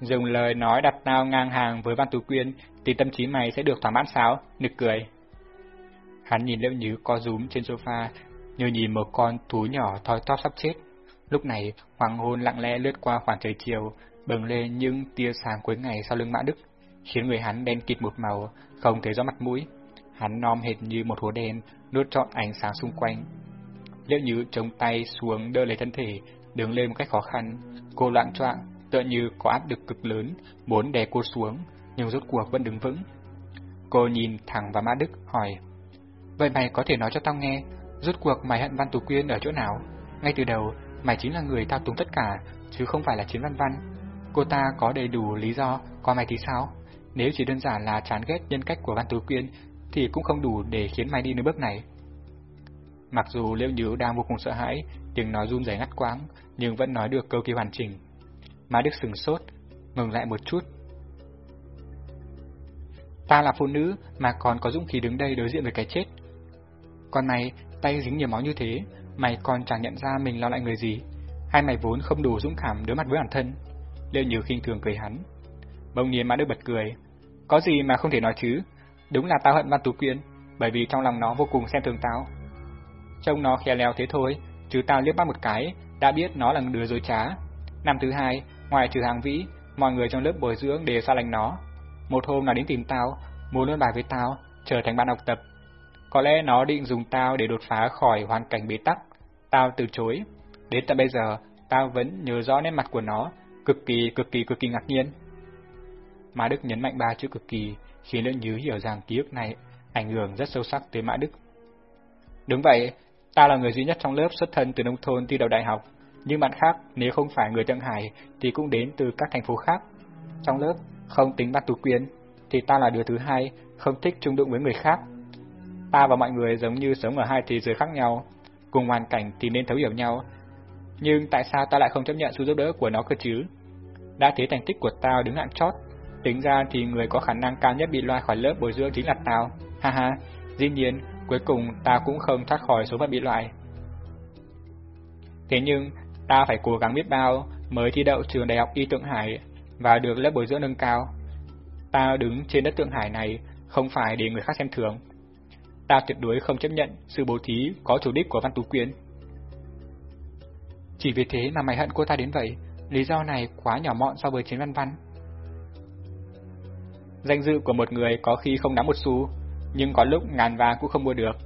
Dùng lời nói đặt tao ngang hàng với Văn Tú Quyên thì tâm trí mày sẽ được thỏa mãn sao? Nực cười. Hắn nhìn Liễu Như co rúm trên sofa, như nhìn một con thú nhỏ thoi thóp sắp chết. Lúc này, hoàng hôn lặng lẽ lướt qua khoảng trời chiều, bừng lên những tia sáng cuối ngày sau lưng Mã Đức, khiến người hắn đen kịt một màu, không thấy rõ mặt mũi. Hắn nom hệt như một hố đen, nuốt trọn ánh sáng xung quanh. Liễu Như chống tay xuống đỡ lấy thân thể, đứng lên một cách khó khăn. Cô loạn choạng, tựa như có áp lực cực lớn, muốn đè cô xuống, nhưng rốt cuộc vẫn đứng vững. Cô nhìn thẳng vào Mã Đức, hỏi, Vậy mày có thể nói cho tao nghe, rốt cuộc mày hận Văn Tú Quyên ở chỗ nào? Ngay từ đầu, mày chính là người thao túng tất cả, chứ không phải là Chiến Văn Văn. Cô ta có đầy đủ lý do, còn mày thì sao? Nếu chỉ đơn giản là chán ghét nhân cách của Văn Tú Quyên, thì cũng không đủ để khiến mày đi đến bước này. Mặc dù Liễu Nhữ đang vô cùng sợ hãi, tiếng nói run rẩy ngắt quãng, nhưng vẫn nói được câu kia hoàn chỉnh. Má Đức sừng sốt, ngừng lại một chút. Ta là phụ nữ mà còn có dũng khí đứng đây đối diện với cái chết. Còn mày, tay dính nhiều máu như thế, mày còn chẳng nhận ra mình lo lại người gì? Hay mày vốn không đủ dũng cảm đối mặt với bản thân? Liệu Như khinh thường cười hắn. bông nhiên Mã Đức bật cười. Có gì mà không thể nói chứ? Đúng là tao hận Văn Tú Quyên, bởi vì trong lòng nó vô cùng xem thường tao. Trông nó khéo léo thế thôi, chứ tao liếc mắt một cái, đã biết nó là đứa dối trá. Năm thứ hai, ngoài trừ hàng vĩ, mọi người trong lớp bồi dưỡng đều xa lánh nó. Một hôm nó đến tìm tao, muốn luận bài với tao, trở thành bạn học tập. Có lẽ nó định dùng tao để đột phá khỏi hoàn cảnh bế tắc. Tao từ chối. Đến tận bây giờ, tao vẫn nhớ rõ nét mặt của nó, cực kỳ cực kỳ cực kỳ ngạc nhiên. Mã Đức nhấn mạnh ba chữ cực kỳ, khiến Lưỡng Nhứ hiểu rằng ký ức này ảnh hưởng rất sâu sắc tới Mã Đức. Đúng vậy, ta là người duy nhất trong lớp xuất thân từ nông thôn thi đầu đại học, nhưng bạn khác nếu không phải người Thượng Hải thì cũng đến từ các thành phố khác. Trong lớp, không tính bắt Tú Quyên, thì ta là đứa thứ hai, không thích chung đụng với người khác. Ta và mọi người giống như sống ở hai thế giới khác nhau, cùng hoàn cảnh thì nên thấu hiểu nhau. Nhưng tại sao ta lại không chấp nhận sự giúp đỡ của nó cơ chứ? Đã thế thành tích của tao đứng hạng chót, Tính ra thì người có khả năng cao nhất bị loại khỏi lớp bồi dưỡng chính là tao. Ha ha, dĩ nhiên, cuối cùng ta cũng không thoát khỏi số phận bị loại. Thế nhưng, ta phải cố gắng biết bao mới thi đậu trường đại học Y Tượng Hải và được lớp bồi dưỡng nâng cao. Ta đứng trên đất Tượng Hải này không phải để người khác xem thường. Ta tuyệt đối không chấp nhận sự bố thí có chủ đích của Văn Tú quyến. Chỉ vì thế mà mày hận cô ta đến vậy, lý do này quá nhỏ mọn so với chiến văn văn. Danh dự của một người có khi không đáng một xu, nhưng có lúc ngàn vàng cũng không mua được.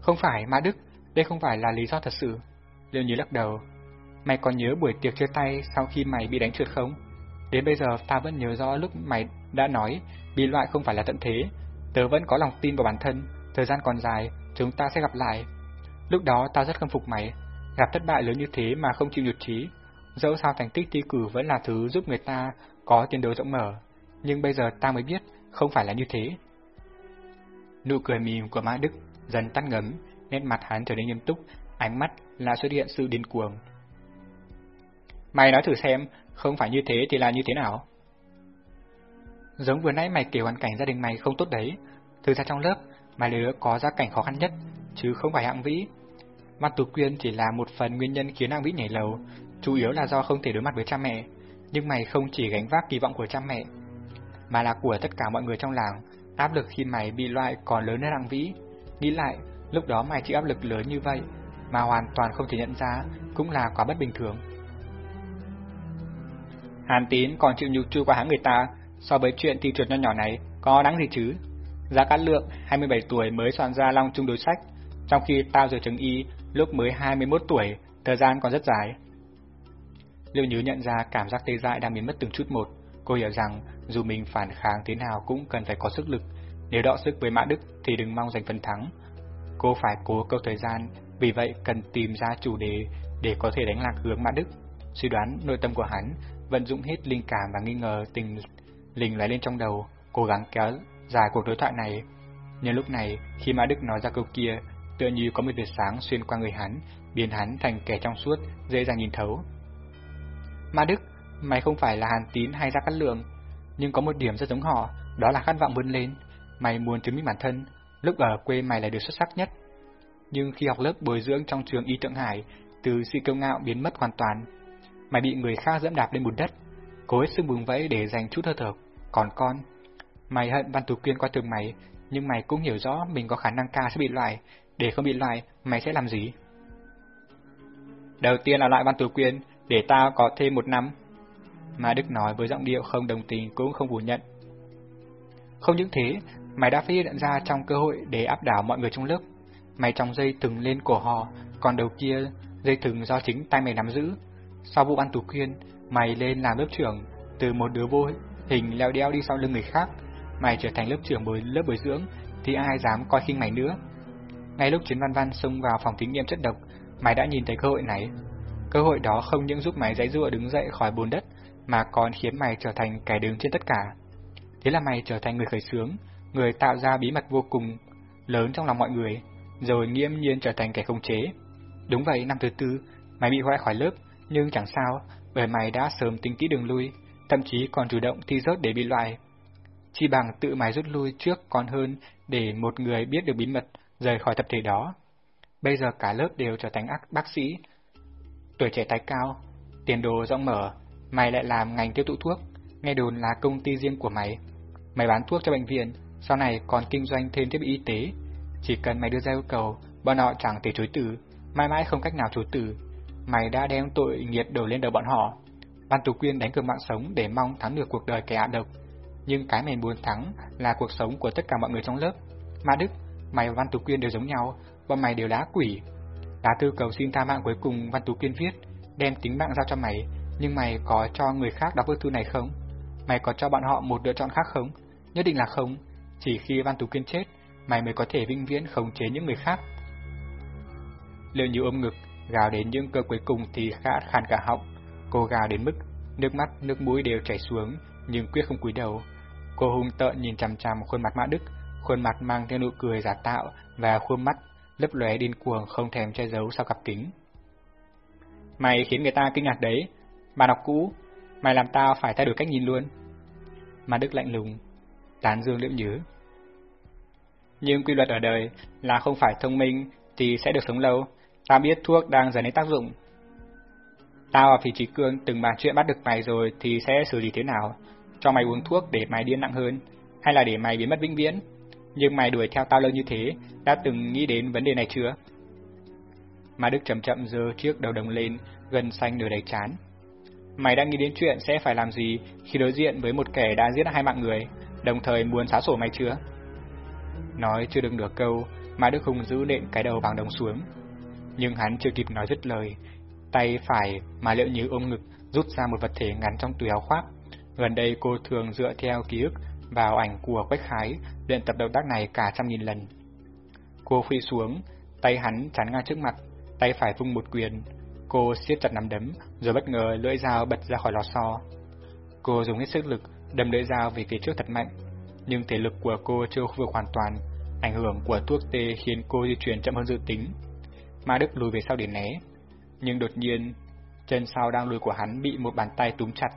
Không phải, Mã Đức, đây không phải là lý do thật sự. Liêu Nhí lắc đầu. Mày còn nhớ buổi tiệc chia tay sau khi mày bị đánh trượt không? Đến bây giờ ta vẫn nhớ rõ lúc mày đã nói bị loại không phải là tận thế. Tớ vẫn có lòng tin vào bản thân, thời gian còn dài, chúng ta sẽ gặp lại. Lúc đó ta rất khâm phục mày, gặp thất bại lớn như thế mà không chịu nhụt chí. Dẫu sao thành tích thi cử vẫn là thứ giúp người ta có tiền đồ rộng mở, nhưng bây giờ ta mới biết không phải là như thế. Nụ cười mỉm của Mã Đức dần tắt ngấm, nét mặt hắn trở nên nghiêm túc, ánh mắt là xuất hiện sự điên cuồng. Mày nói thử xem, không phải như thế thì là như thế nào? Giống vừa nãy mày kể hoàn cảnh gia đình mày không tốt đấy, thực ra trong lớp, mày là đứa có gia cảnh khó khăn nhất, chứ không phải hạng vĩ. Văn Tú Quyên chỉ là một phần nguyên nhân khiến hạng vĩ nhảy lầu, chủ yếu là do không thể đối mặt với cha mẹ, nhưng mày không chỉ gánh vác kỳ vọng của cha mẹ, mà là của tất cả mọi người trong làng. Áp lực khi mày bị loại còn lớn hơn hạng Vĩ. Nghĩ lại, lúc đó mày chịu áp lực lớn như vậy, mà hoàn toàn không thể nhận ra, cũng là quá bất bình thường. Hàn Tín còn chịu nhục chui qua hãng người ta, so với chuyện thi trượt nho nhỏ này, có đáng gì chứ? Giá Cát Lượng, 27 tuổi mới soạn ra Long Trung đối sách, trong khi tao giờ chứng y lúc mới 21 tuổi, thời gian còn rất dài. Liêu Nhứ nhận ra cảm giác tê dại đang biến mất từng chút một. Cô hiểu rằng dù mình phản kháng thế nào cũng cần phải có sức lực. Nếu đọ sức với Mã Đức thì đừng mong giành phần thắng. Cô phải cố câu thời gian, vì vậy cần tìm ra chủ đề để có thể đánh lạc hướng Mã Đức. Suy đoán nội tâm của hắn, vận dụng hết linh cảm và nghi ngờ tình Linh lại lên trong đầu, cố gắng kéo dài cuộc đối thoại này. Nhưng lúc này, khi Mã Đức nói ra câu kia, tựa như có một vệt sáng xuyên qua người hắn, biến hắn thành kẻ trong suốt, dễ dàng nhìn thấu. Mã Đức, mày không phải là Hàn Tín hay Gia Cát Lượng, nhưng có một điểm rất giống họ, đó là khát vọng vươn lên. Mày muốn chứng minh bản thân, lúc ở quê mày là được xuất sắc nhất. Nhưng khi học lớp bồi dưỡng trong trường Y Tượng Hải, từ sự kiêu ngạo biến mất hoàn toàn. Mày bị người khác dẫm đạp lên bùn đất, cố hết sức vùng vẫy để giành chút hơi thở. Còn con, mày hận Văn Tú Quyên qua từng mày, nhưng mày cũng hiểu rõ mình có khả năng ca sẽ bị loại, để không bị loại, mày sẽ làm gì? Đầu tiên là loại Văn Tú Quyên, để tao có thêm một năm. Mà Đức nói với giọng điệu không đồng tình cũng không phủ nhận. Không những thế, mày đã phát hiện ra trong cơ hội để áp đảo mọi người trong lớp. Mày trong dây thừng lên cổ họ, còn đầu kia dây thừng do chính tay mày nắm giữ. Sau vụ ăn tù quyên, mày lên làm lớp trưởng, từ một đứa vô hình leo đeo đi sau lưng người khác. Mày trở thành lớp trưởng bồi lớp bồi dưỡng, thì ai dám coi khinh mày nữa. Ngay lúc Chiến Văn Văn xông vào phòng thí nghiệm chất độc, mày đã nhìn thấy cơ hội này. Cơ hội đó không những giúp mày dãy dụa đứng dậy khỏi bùn đất, mà còn khiến mày trở thành kẻ đứng trên tất cả. Thế là mày trở thành người khởi xướng, người tạo ra bí mật vô cùng lớn trong lòng mọi người, rồi nghiêm nhiên trở thành kẻ khống chế. Đúng vậy, năm thứ tư, mày bị hoại khỏi lớp, nhưng chẳng sao, bởi mày đã sớm tính kỹ đường lui, thậm chí còn chủ động thi rớt để bị loại. Chỉ bằng tự mày rút lui trước còn hơn để một người biết được bí mật rời khỏi tập thể đó. Bây giờ cả lớp đều trở thành ác bác sĩ. Tuổi trẻ tái cao, tiền đồ rộng mở, mày lại làm ngành tiêu thụ thuốc, nghe đồn là công ty riêng của mày. Mày bán thuốc cho bệnh viện, sau này còn kinh doanh thêm thiết bị y tế. Chỉ cần mày đưa ra yêu cầu, bọn họ chẳng thể chối từ, mãi mãi không cách nào chối từ. Mày đã đem tội nghiệt đổ lên đầu bọn họ. Văn Tú Quyên đánh cược mạng sống để mong thắng được cuộc đời kẻ ác độc. Nhưng cái mày muốn thắng là cuộc sống của tất cả mọi người trong lớp. Ma Đức, mày và Văn Tú Quyên đều giống nhau, bọn mày đều đá quỷ. Lá thư cầu xin tha mạng cuối cùng Văn Tú Quyên viết, đem tính mạng giao cho mày, nhưng mày có cho người khác đọc bức thư này không? Mày có cho bọn họ một lựa chọn khác không? Nhất định là không. Chỉ khi Văn Tú Quyên chết, mày mới có thể vinh viễn khống chế những người khác. Liệu như ôm ngực, gào đến những cơ cuối cùng thì khát khàn cả họng. Cô gào đến mức nước mắt, nước mũi đều chảy xuống, nhưng quyết không cúi đầu. Cô hung tợn nhìn chằm chằm khuôn mặt Mã Đức, khuôn mặt mang theo nụ cười giả tạo và khuôn mắt lấp lóe điên cuồng không thèm che giấu sau cặp kính. Mày khiến người ta kinh ngạc đấy, bạn học cũ, mày làm tao phải thay đổi cách nhìn luôn. Mã Đức lạnh lùng, tán dương liễu nhớ. Nhưng quy luật ở đời là không phải thông minh thì sẽ được sống lâu, ta biết thuốc đang dần đến tác dụng. Tao và Phí Trí Cương từng bàn chuyện bắt được mày rồi thì sẽ xử lý thế nào, cho mày uống thuốc để mày điên nặng hơn, hay là để mày biến mất vĩnh viễn. Nhưng mày đuổi theo tao lâu như thế, đã từng nghĩ đến vấn đề này chưa? Mà Đức chậm chậm giơ chiếc đầu đồng lên, gần xanh nửa đầy chán. Mày đang nghĩ đến chuyện sẽ phải làm gì khi đối diện với một kẻ đã giết hai mạng người, đồng thời muốn xá sổ mày chưa? Nói chưa được nửa câu, mà Đức Hùng giữ nện cái đầu bằng đồng xuống. Nhưng hắn chưa kịp nói dứt lời, tay phải mà liệu như ôm ngực rút ra một vật thể ngắn trong túi áo khoác. Gần đây cô thường dựa theo ký ức vào ảnh của Quách Khái, luyện tập động tác này cả trăm nghìn lần. Cô phi xuống, tay hắn chắn ngang trước mặt, tay phải vung một quyền. Cô siết chặt nắm đấm, rồi bất ngờ lưỡi dao bật ra khỏi lò xo. Cô dùng hết sức lực, đâm lưỡi dao về phía trước thật mạnh, nhưng thể lực của cô chưa vượt hoàn toàn. Ảnh hưởng của thuốc tê khiến cô di chuyển chậm hơn dự tính. Ma Đức lùi về sau để né, nhưng đột nhiên, chân sau đang lùi của hắn bị một bàn tay túm chặt.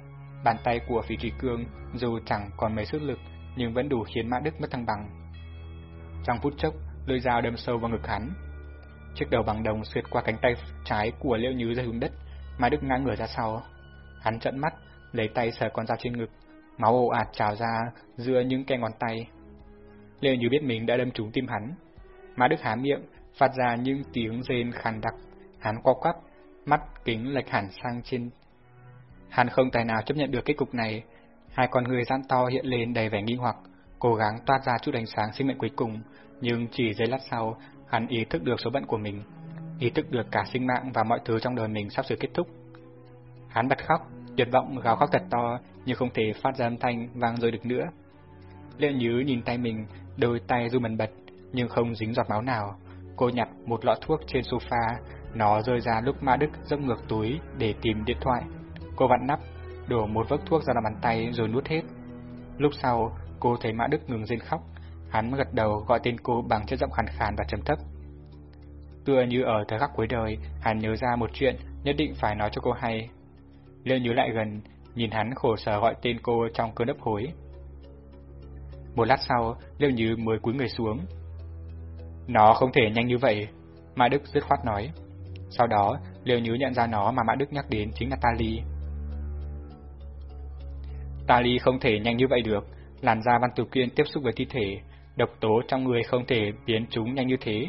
Bàn tay của Phí Trí Cương dù chẳng còn mấy sức lực, nhưng vẫn đủ khiến Mã Đức mất thăng bằng. Trong phút chốc, lưỡi dao đâm sâu vào ngực hắn. Chiếc đầu bằng đồng xuyệt qua cánh tay trái của Liễu Nhứ rơi xuống đất, Mã Đức ngã ngửa ra sau. Hắn trợn mắt, lấy tay sờ con dao trên ngực, máu ồ ạt trào ra giữa những cái ngón tay. Liễu Nhứ biết mình đã đâm trúng tim hắn. Mã Đức há miệng, phát ra những tiếng rên khàn đặc. Hắn co quắp, mắt kính lệch hẳn sang trên. Hắn không tài nào chấp nhận được kết cục này. Hai con người giãn to hiện lên đầy vẻ nghi hoặc, cố gắng toát ra chút ánh sáng sinh mệnh cuối cùng, nhưng chỉ giây lát sau, hắn ý thức được số phận của mình, ý thức được cả sinh mạng và mọi thứ trong đời mình sắp sửa kết thúc. Hắn bật khóc, tuyệt vọng gào khóc thật to, nhưng không thể phát ra âm thanh vang rồi được nữa. Liệu Nhứ nhìn tay mình, đôi tay run bần bật, nhưng không dính giọt máu nào. Cô nhặt một lọ thuốc trên sofa, nó rơi ra lúc Mã Đức dốc ngược túi để tìm điện thoại. Cô vặn nắp, đổ một vốc thuốc ra lòng bàn tay rồi nuốt hết. Lúc sau, cô thấy Mã Đức ngừng rên khóc. Hắn gật đầu gọi tên cô bằng chất giọng khàn khàn và trầm thấp. Tựa như ở thời khắc cuối đời, hắn nhớ ra một chuyện nhất định phải nói cho cô hay. Liêu nhớ lại gần, nhìn hắn khổ sở gọi tên cô trong cơn ấp hối. Một lát sau, Liêu Như mới cúi người xuống. Nó không thể nhanh như vậy, Mã Đức dứt khoát nói. Sau đó, Liêu nhứ nhận ra nó mà Mã Đức nhắc đến chính là Tali. Tali không thể nhanh như vậy được, làn da Văn Tử Quyên tiếp xúc với thi thể, độc tố trong người không thể biến chúng nhanh như thế.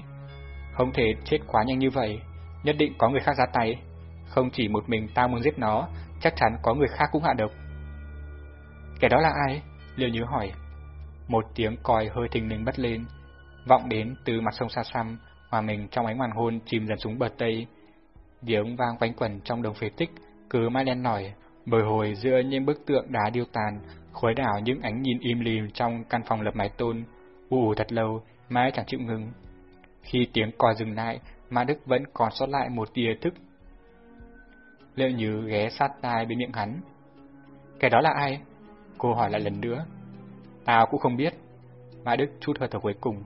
Không thể chết quá nhanh như vậy, nhất định có người khác ra tay. Không chỉ một mình ta muốn giết nó, chắc chắn có người khác cũng hạ độc. Kẻ đó là ai? Liêu nhứ hỏi. Một tiếng còi hơi thình lình bất lên, vọng đến từ mặt sông xa xăm, hòa mình trong ánh hoàng hôn chìm dần xuống bờ tây. Tiếng vang quanh quẩn trong đồng phế tích, cứ mãi len nổi bồi hồi giữa những bức tượng đá điêu tàn, khuấy đảo những ánh nhìn im lìm trong căn phòng lập mái tôn, U u thật lâu, mãi chẳng chịu ngừng. Khi tiếng còi dừng lại, Mã Đức vẫn còn sót lại một tia thức. Liệu như ghé sát tai bên miệng hắn. "kẻ đó là ai? Cô hỏi lại lần nữa. Tao cũng không biết. Mã Đức chút hơi thở cuối cùng.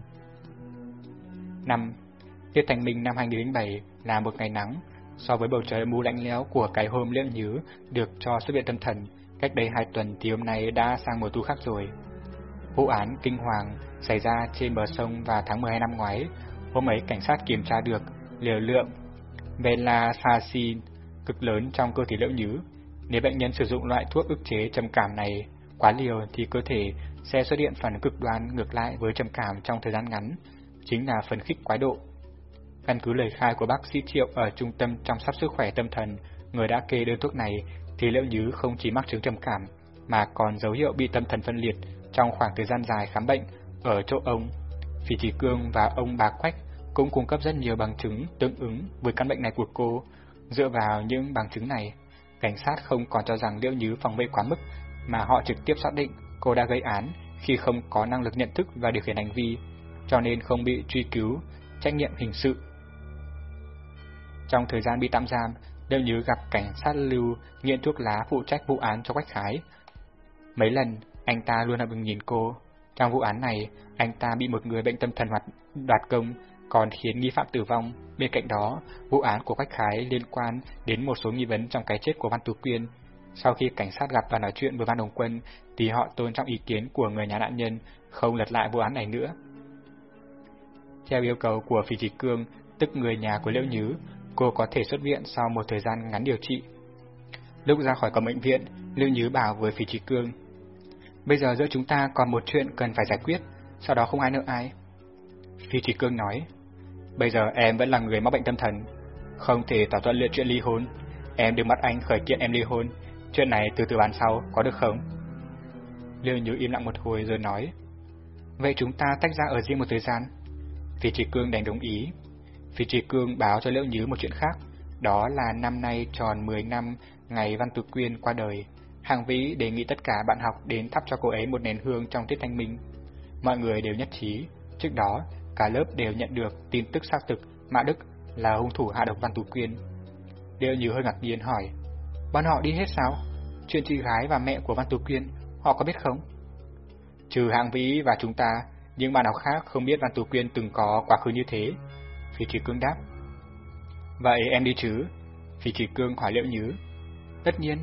Năm, Tiết Thành Minh năm 2007 là một ngày nắng, so với bầu trời mù lạnh lẽo của cái hôm liệu nhứ được cho xuất viện tâm thần, cách đây hai tuần thì hôm nay đã sang mùa thu khác rồi. Vụ án kinh hoàng xảy ra trên bờ sông vào tháng 12 năm ngoái, hôm ấy cảnh sát kiểm tra được liều lượng Velasacin cực lớn trong cơ thể liệu nhứ. Nếu bệnh nhân sử dụng loại thuốc ức chế trầm cảm này quá liều thì cơ thể sẽ xuất hiện phản cực đoan ngược lại với trầm cảm trong thời gian ngắn, chính là phần khích quái độ. Căn cứ lời khai của bác sĩ Triệu ở trung tâm chăm sóc sức khỏe tâm thần, người đã kê đơn thuốc này thì liệu nhứ không chỉ mắc chứng trầm cảm mà còn dấu hiệu bị tâm thần phân liệt trong khoảng thời gian dài khám bệnh ở chỗ ông. phi Chỉ Cương và ông bà Quách cũng cung cấp rất nhiều bằng chứng tương ứng với căn bệnh này của cô. Dựa vào những bằng chứng này, cảnh sát không còn cho rằng Liễu Nhứ phòng vệ quá mức, mà họ trực tiếp xác định cô đã gây án khi không có năng lực nhận thức và điều khiển hành vi, cho nên không bị truy cứu, trách nhiệm hình sự. Trong thời gian bị tạm giam, Liễu như gặp cảnh sát lưu nghiện thuốc lá phụ trách vụ án cho Quách Khái. Mấy lần, anh ta luôn là bừng nhìn cô. Trong vụ án này, anh ta bị một người bệnh tâm thần hoạt đoạt công, còn khiến nghi phạm tử vong. Bên cạnh đó, vụ án của Quách Khái liên quan đến một số nghi vấn trong cái chết của Văn Tú Quyên. Sau khi cảnh sát gặp và nói chuyện với Văn Đồng Quân, thì họ tôn trọng ý kiến của người nhà nạn nhân, không lật lại vụ án này nữa. Theo yêu cầu của Phi Thị Cương, tức người nhà của Liễu Nhứ, cô có thể xuất viện sau một thời gian ngắn điều trị. Lúc ra khỏi cổng bệnh viện, lưu Nhứ bảo với Phi Trí Cương, Bây giờ giữa chúng ta còn một chuyện cần phải giải quyết, sau đó không ai nợ ai. Phi Trí Cương nói, bây giờ em vẫn là người mắc bệnh tâm thần, không thể thỏa thuận lựa chuyện ly hôn. Em đừng bắt anh khởi kiện em ly hôn, chuyện này từ từ bàn sau, có được không? lưu Nhứ im lặng một hồi rồi nói, vậy chúng ta tách ra ở riêng một thời gian. Phi Trí Cương đành đồng ý. Phi Trì Cương báo cho Liễu Nhứ một chuyện khác, đó là năm nay tròn 10 năm ngày Văn Tú Quyên qua đời. Hàng Vĩ đề nghị tất cả bạn học đến thắp cho cô ấy một nén hương trong tiết thanh minh. Mọi người đều nhất trí, trước đó cả lớp đều nhận được tin tức xác thực Mã Đức là hung thủ hạ độc Văn Tú Quyên. Liễu Nhứ hơi ngạc nhiên hỏi, bọn họ đi hết sao? Chuyện chị gái và mẹ của Văn Tú Quyên, họ có biết không? Trừ Hàng Vĩ và chúng ta, những bạn học khác không biết Văn Tú Quyên từng có quá khứ như thế. Phi Kỳ Cương đáp. Vậy em đi chứ? Phi Kỳ Cương hỏi liệu nhứ. Tất nhiên,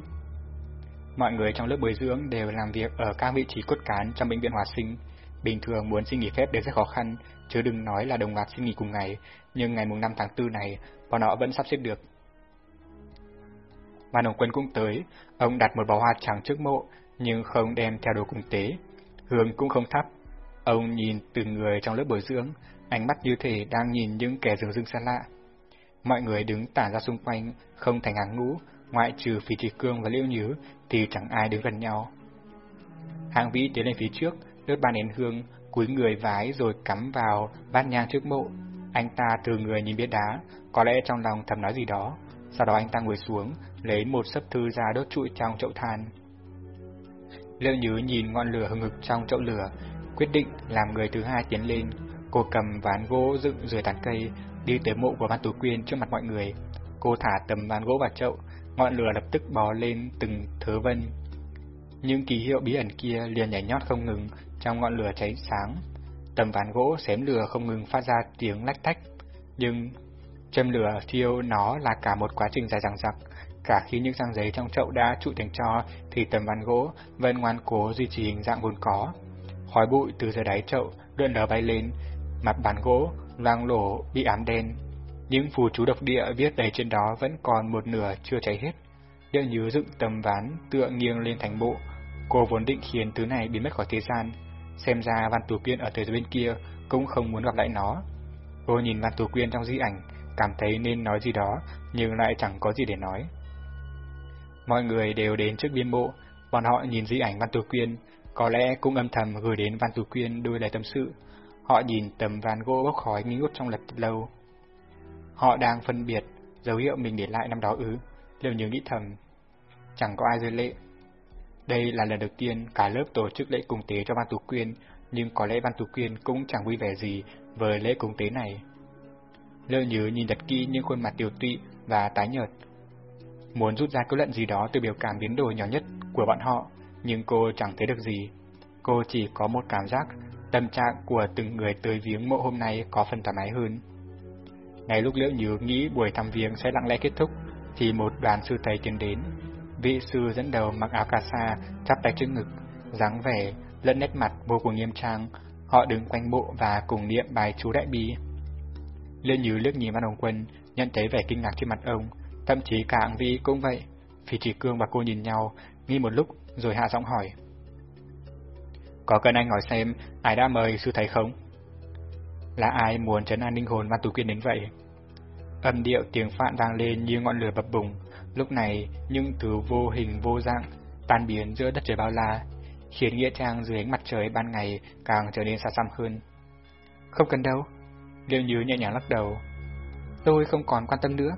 Mọi người trong lớp bồi dưỡng đều làm việc ở các vị trí cốt cán trong bệnh viện hòa sinh. Bình thường muốn xin nghỉ phép đều rất khó khăn, chứ đừng nói là đồng loạt xin nghỉ cùng ngày, nhưng ngày mùng 5 tháng 4 này, bọn họ vẫn sắp xếp được. Văn Hồng Quân cũng tới, ông đặt một bó hoa trắng trước mộ, nhưng không đem theo đồ cung tế. Hương cũng không thắp. Ông nhìn từng người trong lớp bồi dưỡng, ánh mắt như thể đang nhìn những kẻ rừng rưng xa lạ. Mọi người đứng tản ra xung quanh, không thành hàng ngũ, ngoại trừ phi Trì Cương và Liễu Nhứ thì chẳng ai đứng gần nhau. Hàng Vĩ tiến lên phía trước, đốt ba nén hương, cúi người vái rồi cắm vào bát nhang trước mộ. Anh ta từ người nhìn biết đá, có lẽ trong lòng thầm nói gì đó. Sau đó anh ta ngồi xuống, lấy một sấp thư ra đốt trụi trong chậu than. Liễu Nhứ nhìn ngọn lửa hừng hực trong chậu lửa, quyết định làm người thứ hai tiến lên. Cô cầm ván gỗ dựng dưới tán cây, đi tới mộ của Văn Tú Quyên trước mặt mọi người. Cô thả tầm ván gỗ vào chậu, ngọn lửa lập tức bò lên từng thớ vân. Những ký hiệu bí ẩn kia liền nhảy nhót không ngừng trong ngọn lửa cháy sáng. Tầm ván gỗ xém lửa không ngừng phát ra tiếng lách tách, nhưng Châm lửa thiêu nó là cả một quá trình dài dằng dặc, cả khi những trang giấy trong chậu đã trụ thành tro thì tấm ván gỗ vẫn ngoan cố duy trì hình dạng vốn có. Khói bụi từ dưới đáy chậu lượn lờ bay lên, mặt bàn gỗ loang lổ bị ám đen. Những phù chú độc địa viết đầy trên đó vẫn còn một nửa chưa cháy hết. Liệu như dựng tấm ván tựa nghiêng lên thành bộ, cô vốn định khiến thứ này biến mất khỏi thế gian. Xem ra Văn tù Quyên ở thế giới bên kia cũng không muốn gặp lại nó. Cô nhìn Văn tù Quyên trong di ảnh, cảm thấy nên nói gì đó, nhưng lại chẳng có gì để nói. Mọi người đều đến trước biên bộ, bọn họ nhìn di ảnh Văn tù Quyên, có lẽ cũng âm thầm gửi đến Văn Tú Quyên đôi lời tâm sự. Họ nhìn tấm ván gỗ bốc khói nghi ngút trong lật lâu. Họ đang phân biệt, dấu hiệu mình để lại năm đó ứ, liệu như nghĩ thầm. Chẳng có ai rơi lệ. Đây là lần đầu tiên cả lớp tổ chức lễ cung tế cho Văn Tú Quyên, nhưng có lẽ Văn Tú Quyên cũng chẳng vui vẻ gì với lễ cung tế này. Lỡ nhớ nhìn thật kỹ những khuôn mặt tiểu tụy và tái nhợt. Muốn rút ra kết luận gì đó từ biểu cảm biến đổi nhỏ nhất của bọn họ, nhưng cô chẳng thấy được gì. Cô chỉ có một cảm giác tâm trạng của từng người tới viếng mộ hôm nay có phần thoải mái hơn. Ngay lúc Liễu Nhứ nghĩ buổi thăm viếng sẽ lặng lẽ kết thúc, thì một đoàn sư thầy tiến đến. Vị sư dẫn đầu mặc áo cà sa, chắp tay trước ngực, dáng vẻ, lẫn nét mặt vô cùng nghiêm trang. Họ đứng quanh mộ và cùng niệm bài chú đại bi. Liễu Nhứ liếc nhìn Văn Hồng Quân, nhận thấy vẻ kinh ngạc trên mặt ông, thậm chí cả Áng Vĩ cũng vậy. phi Chỉ Cương và cô nhìn nhau, nghi một lúc rồi hạ giọng hỏi. Có cần anh hỏi xem ai đã mời sư thầy không? Là ai muốn trấn an linh hồn Văn Tú Quyên đến vậy? Âm điệu tiếng phạn vang lên như ngọn lửa bập bùng, lúc này những thứ vô hình vô dạng tan biến giữa đất trời bao la, khiến nghĩa trang dưới ánh mặt trời ban ngày càng trở nên xa xăm hơn. Không cần đâu, Liêu Như nhẹ nhàng lắc đầu. Tôi không còn quan tâm nữa.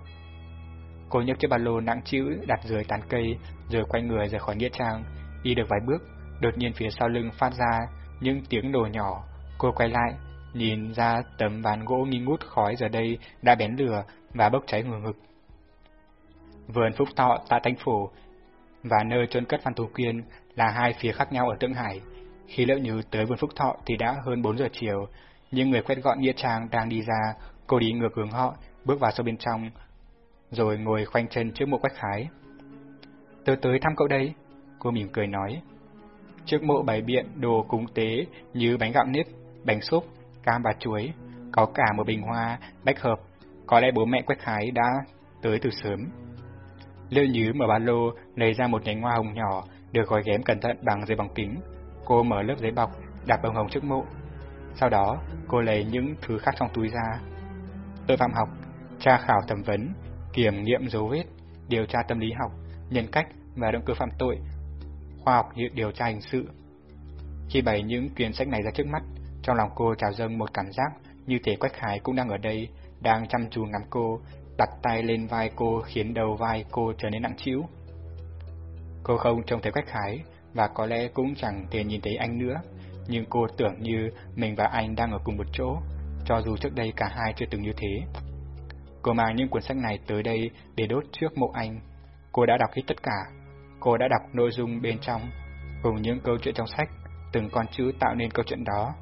Cô nhấc chiếc ba lô nặng chữ đặt dưới tán cây, rồi quay người rời khỏi nghĩa trang, đi được vài bước, đột nhiên phía sau lưng phát ra những tiếng đồ nhỏ. Cô quay lại, nhìn ra tấm ván gỗ nghi ngút khói giờ đây đã bén lửa và bốc cháy ngửa ngực. Vườn Phúc Thọ tại Thanh Phủ và nơi chôn cất Văn Tú Quyên là hai phía khác nhau ở Tượng Hải. Khi lỡ Như tới vườn Phúc Thọ thì đã hơn 4 giờ chiều, nhưng người quét gọn nghĩa trang đang đi ra, cô đi ngược hướng họ, bước vào sâu bên trong, rồi ngồi khoanh chân trước mộ quách khái. Tôi tới thăm cậu đây, cô mỉm cười nói. Trước mộ bày biện đồ cúng tế như bánh gạo nếp, bánh súp, cam và chuối, có cả một bình hoa, bách hợp. Có lẽ bố mẹ Quách Khái đã tới từ sớm. Liệu Nhứ mở ba lô, lấy ra một nhánh hoa hồng nhỏ, được gói ghém cẩn thận bằng giấy bóng kính. Cô mở lớp giấy bọc, đặt bông hồng trước mộ. Sau đó, cô lấy những thứ khác trong túi ra. Tội phạm học, tra khảo thẩm vấn, kiểm nghiệm dấu vết, điều tra tâm lý học, nhân cách và động cơ phạm tội, khoa học điều tra hình sự. Khi bày những quyển sách này ra trước mắt, trong lòng cô trào dâng một cảm giác như thể Quách Hải cũng đang ở đây, đang chăm chú ngắm cô, đặt tay lên vai cô khiến đầu vai cô trở nên nặng trĩu. Cô không trông thấy Quách Hải và có lẽ cũng chẳng thể nhìn thấy anh nữa, nhưng cô tưởng như mình và anh đang ở cùng một chỗ, cho dù trước đây cả hai chưa từng như thế. Cô mang những cuốn sách này tới đây để đốt trước mộ anh. Cô đã đọc hết tất cả. Cô đã đọc nội dung bên trong, cùng những câu chuyện trong sách, từng con chữ tạo nên câu chuyện đó.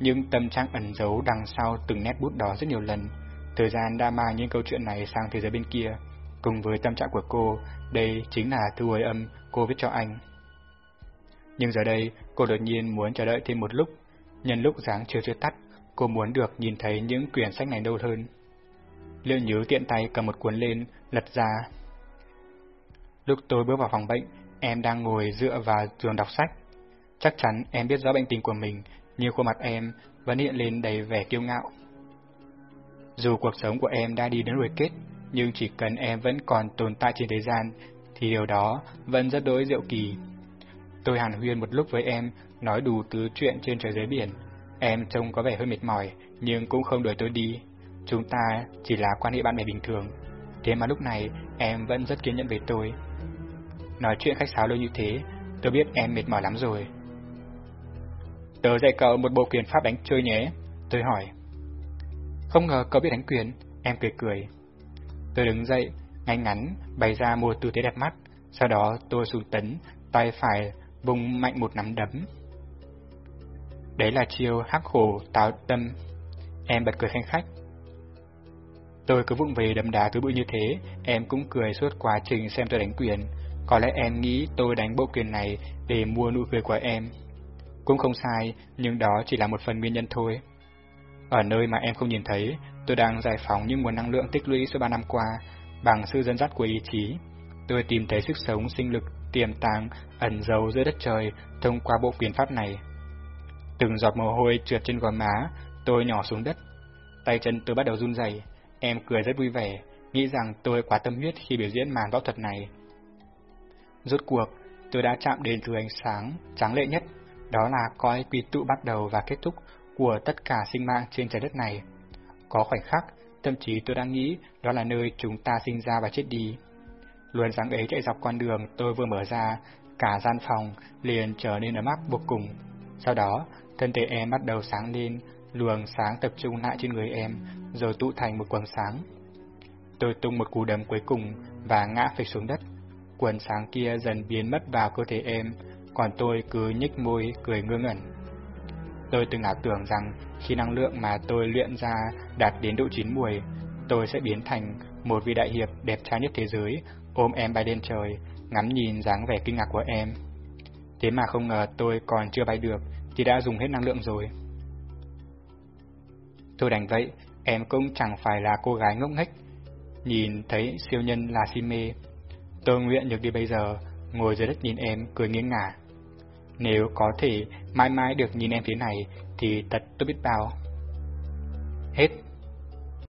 Nhưng tâm trạng ẩn giấu đằng sau từng nét bút đó rất nhiều lần. Thời gian đã mang những câu chuyện này sang thế giới bên kia. Cùng với tâm trạng của cô, đây chính là thư hồi âm cô viết cho anh. Nhưng giờ đây, cô đột nhiên muốn chờ đợi thêm một lúc. Nhân lúc dáng chưa chưa tắt, cô muốn được nhìn thấy những quyển sách này đâu hơn. Liệu nhớ tiện tay cầm một cuốn lên, lật ra. Lúc tôi bước vào phòng bệnh, em đang ngồi dựa vào giường đọc sách. Chắc chắn em biết rõ bệnh tình của mình, nhưng khuôn mặt em vẫn hiện lên đầy vẻ kiêu ngạo. Dù cuộc sống của em đã đi đến hồi kết, nhưng chỉ cần em vẫn còn tồn tại trên thế gian, thì điều đó vẫn rất đối diệu kỳ. Tôi hàn huyên một lúc với em, nói đủ tứ chuyện trên trời dưới biển. Em trông có vẻ hơi mệt mỏi, nhưng cũng không đuổi tôi đi. Chúng ta chỉ là quan hệ bạn bè bình thường. Thế mà lúc này em vẫn rất kiên nhẫn với tôi. Nói chuyện khách sáo lâu như thế, tôi biết em mệt mỏi lắm rồi. Tớ dạy cậu một bộ quyền pháp đánh chơi nhé. Tôi hỏi. Không ngờ cậu biết đánh quyền, em cười cười. Tôi đứng dậy, ngay ngắn, bày ra một tư thế đẹp mắt. Sau đó tôi xuống tấn, tay phải vùng mạnh một nắm đấm. Đấy là chiêu hắc hổ táo tâm. Em bật cười khanh khách. Tôi cứ vụng về đấm đá cứ bụi như thế, em cũng cười suốt quá trình xem tôi đánh quyền. Có lẽ em nghĩ tôi đánh bộ quyền này để mua nụ cười của em. Cũng không sai, nhưng đó chỉ là một phần nguyên nhân thôi. Ở nơi mà em không nhìn thấy, tôi đang giải phóng những nguồn năng lượng tích lũy suốt ba năm qua, bằng sự dẫn dắt của ý chí. Tôi tìm thấy sức sống sinh lực tiềm tàng ẩn giấu dưới đất trời thông qua bộ quyền pháp này. Từng giọt mồ hôi trượt trên gò má, tôi nhỏ xuống đất. Tay chân tôi bắt đầu run rẩy, em cười rất vui vẻ, nghĩ rằng tôi quá tâm huyết khi biểu diễn màn võ thuật này. Rốt cuộc, tôi đã chạm đến thứ ánh sáng trắng lệ nhất, đó là coi quy tụ bắt đầu và kết thúc của tất cả sinh mạng trên trái đất này. Có khoảnh khắc, thậm chí tôi đang nghĩ đó là nơi chúng ta sinh ra và chết đi. Luồng sáng ấy chạy dọc con đường tôi vừa mở ra, cả gian phòng liền trở nên ấm áp vô cùng. Sau đó, thân thể em bắt đầu sáng lên, luồng sáng tập trung lại trên người em, rồi tụ thành một quầng sáng. Tôi tung một cú đấm cuối cùng và ngã phịch xuống đất. Quần sáng kia dần biến mất vào cơ thể em, còn tôi cứ nhích môi cười ngơ ngẩn. Tôi từng ảo tưởng rằng khi năng lượng mà tôi luyện ra đạt đến độ chín muồi, tôi sẽ biến thành một vị đại hiệp đẹp trai nhất thế giới, ôm em bay lên trời, ngắm nhìn dáng vẻ kinh ngạc của em. Thế mà không ngờ tôi còn chưa bay được, thì đã dùng hết năng lượng rồi. Thôi đành vậy, em cũng chẳng phải là cô gái ngốc nghếch. Nhìn thấy siêu nhân là si mê. Tôi nguyện được đi bây giờ, ngồi dưới đất nhìn em, cười nghiêng ngả. Nếu có thể mãi mãi được nhìn em thế này, thì thật tôi biết bao. Hết